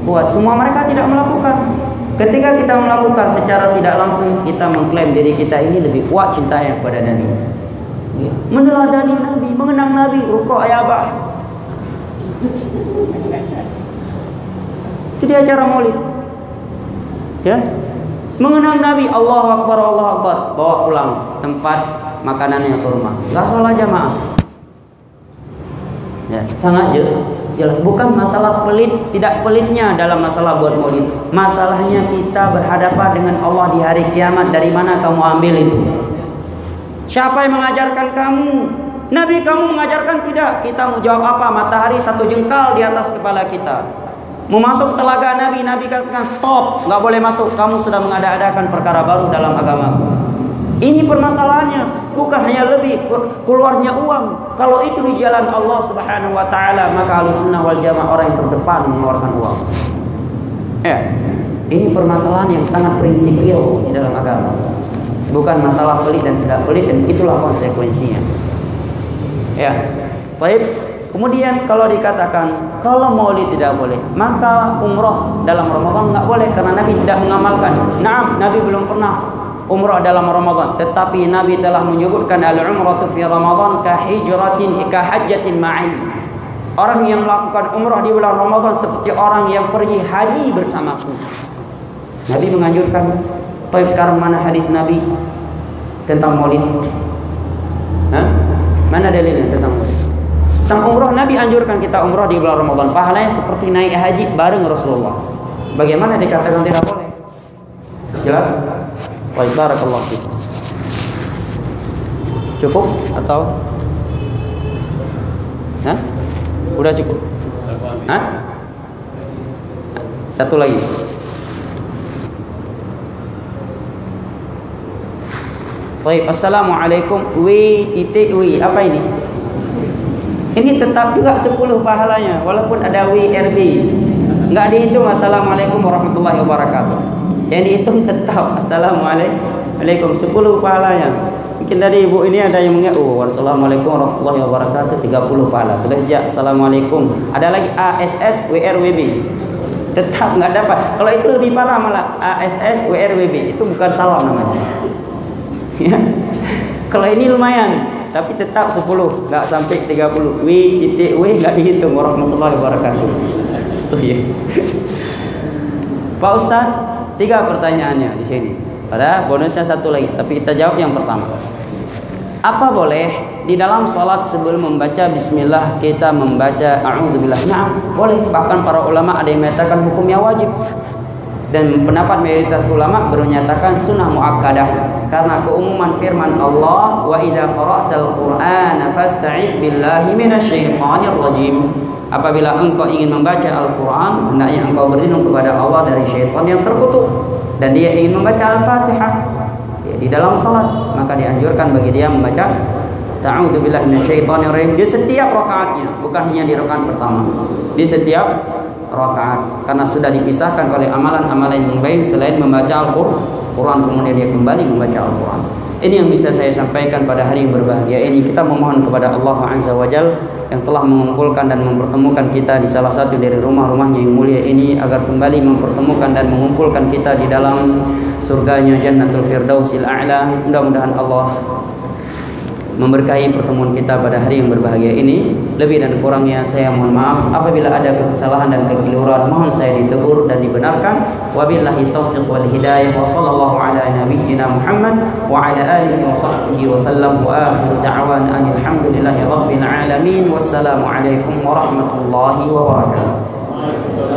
kuat semua mereka tidak melakukan Ketika kita melakukan secara tidak langsung kita mengklaim diri kita ini lebih kuat cintanya kepada Nabi. Ya. Meneladani Nabi, mengenang Nabi, rukuk ayabah. Itu dia acara maulid. Ya. Mengenang Nabi, Allah Akbar, Allah Akbar. Bawa pulang tempat makanannya kurma. Gak salah jamaah. Ya, sangat jelas jelas bukan masalah pelit tidak pelitnya dalam masalah buat maulid. Masalahnya kita berhadapan dengan Allah di hari kiamat. Dari mana kamu ambil itu? Siapa yang mengajarkan kamu? Nabi kamu mengajarkan tidak? Kita mau jawab apa? Matahari satu jengkal di atas kepala kita. Mau masuk telaga Nabi Nabi katakan stop. Nggak boleh masuk. Kamu sudah mengada-adakan perkara baru dalam agama. Ini permasalahannya, bukan hanya lebih keluarnya uang. Kalau itu di jalan Allah Subhanahu wa taala, maka Ahlussunnah wal Jamaah orang yang terdepan mengeluarkan uang. Ya. Ini permasalahan yang sangat prinsipil di dalam agama. Bukan masalah pelit dan tidak pelit dan itulah konsekuensinya. Ya. Baik. Kemudian kalau dikatakan kalau maulid tidak boleh, maka umroh dalam Ramadan nggak boleh karena Nabi tidak mengamalkan. Nah, Nabi belum pernah umrah dalam Ramadan. Tetapi Nabi telah menyebutkan al-umratu fi Ramadan ka hijratin ka hajjatin ma'i. Orang yang melakukan umrah di bulan Ramadan seperti orang yang pergi haji bersamaku. Nabi menganjurkan Taib sekarang mana hadis Nabi tentang maulid? Hah? mana dalilnya tentang maulid? Tentang umrah Nabi anjurkan kita umrah di bulan Ramadan. Pahalanya seperti naik haji bareng Rasulullah. Bagaimana dikatakan tidak boleh? Jelas Baik, barakallahu fiik. Cukup atau Hah? Udah cukup? Hah? Satu lagi. Baik, Assalamualaikum. Wi titik wi. Apa ini? Ini tetap juga 10 pahalanya walaupun ada wi RB. Enggak dihitung Assalamualaikum warahmatullahi wabarakatuh. Yang dihitung tetap Assalamualaikum 10 pahalanya. Mungkin tadi ibu ini ada yang mengingat oh, Assalamualaikum warahmatullahi wabarakatuh 30 pahala. Tulis aja Assalamualaikum. Ada lagi ASS WRWB. Tetap nggak dapat. Kalau itu lebih parah malah ASS WRWB. Itu bukan salam namanya. Ya. Kalau ini lumayan, tapi tetap 10, nggak sampai 30. W titik W nggak dihitung warahmatullahi wabarakatuh. Itu ya. Pak Ustadz, Tiga pertanyaannya di sini. Pada bonusnya satu lagi, tapi kita jawab yang pertama. Apa boleh di dalam sholat sebelum membaca Bismillah kita membaca A'udzubillah? Nah, boleh. Bahkan para ulama ada yang mengatakan hukumnya wajib. Dan pendapat mayoritas ulama bernyatakan sunnah muakkadah karena keumuman firman Allah wa idza qara'tal qur'ana fasta'id billahi minasyaitonir rajim Apabila engkau ingin membaca Al-Quran Hendaknya engkau berlindung kepada Allah dari syaitan yang terkutuk. Dan dia ingin membaca Al-Fatihah. Ya, Di dalam salat. Maka dianjurkan bagi dia membaca Ta'udhu billah minasyaitonir rajim Di setiap rakaatnya. Bukan hanya di rakaat pertama. Di setiap rakaat. Karena sudah dipisahkan oleh amalan-amalan yang baik Selain membaca Al-Quran Kemudian dia kembali membaca Al-Quran ini yang bisa saya sampaikan pada hari yang berbahagia ini. Kita memohon kepada Allah Azza wa yang telah mengumpulkan dan mempertemukan kita di salah satu dari rumah-rumahnya yang mulia ini agar kembali mempertemukan dan mengumpulkan kita di dalam surganya Jannatul Firdausil A'la. Mudah-mudahan Allah memberkahi pertemuan kita pada hari yang berbahagia ini. Lebih dan kurangnya saya mohon maaf apabila ada kesalahan dan kekeliruan mohon saya ditegur dan dibenarkan. Wabillahi taufiq wal hidayah wa sallallahu ala nabiyyina Muhammad wa ala alihi wa sahbihi wa sallam wa akhir da'wan anil hamdulillahi rabbil alamin wassalamu alaikum warahmatullahi wabarakatuh.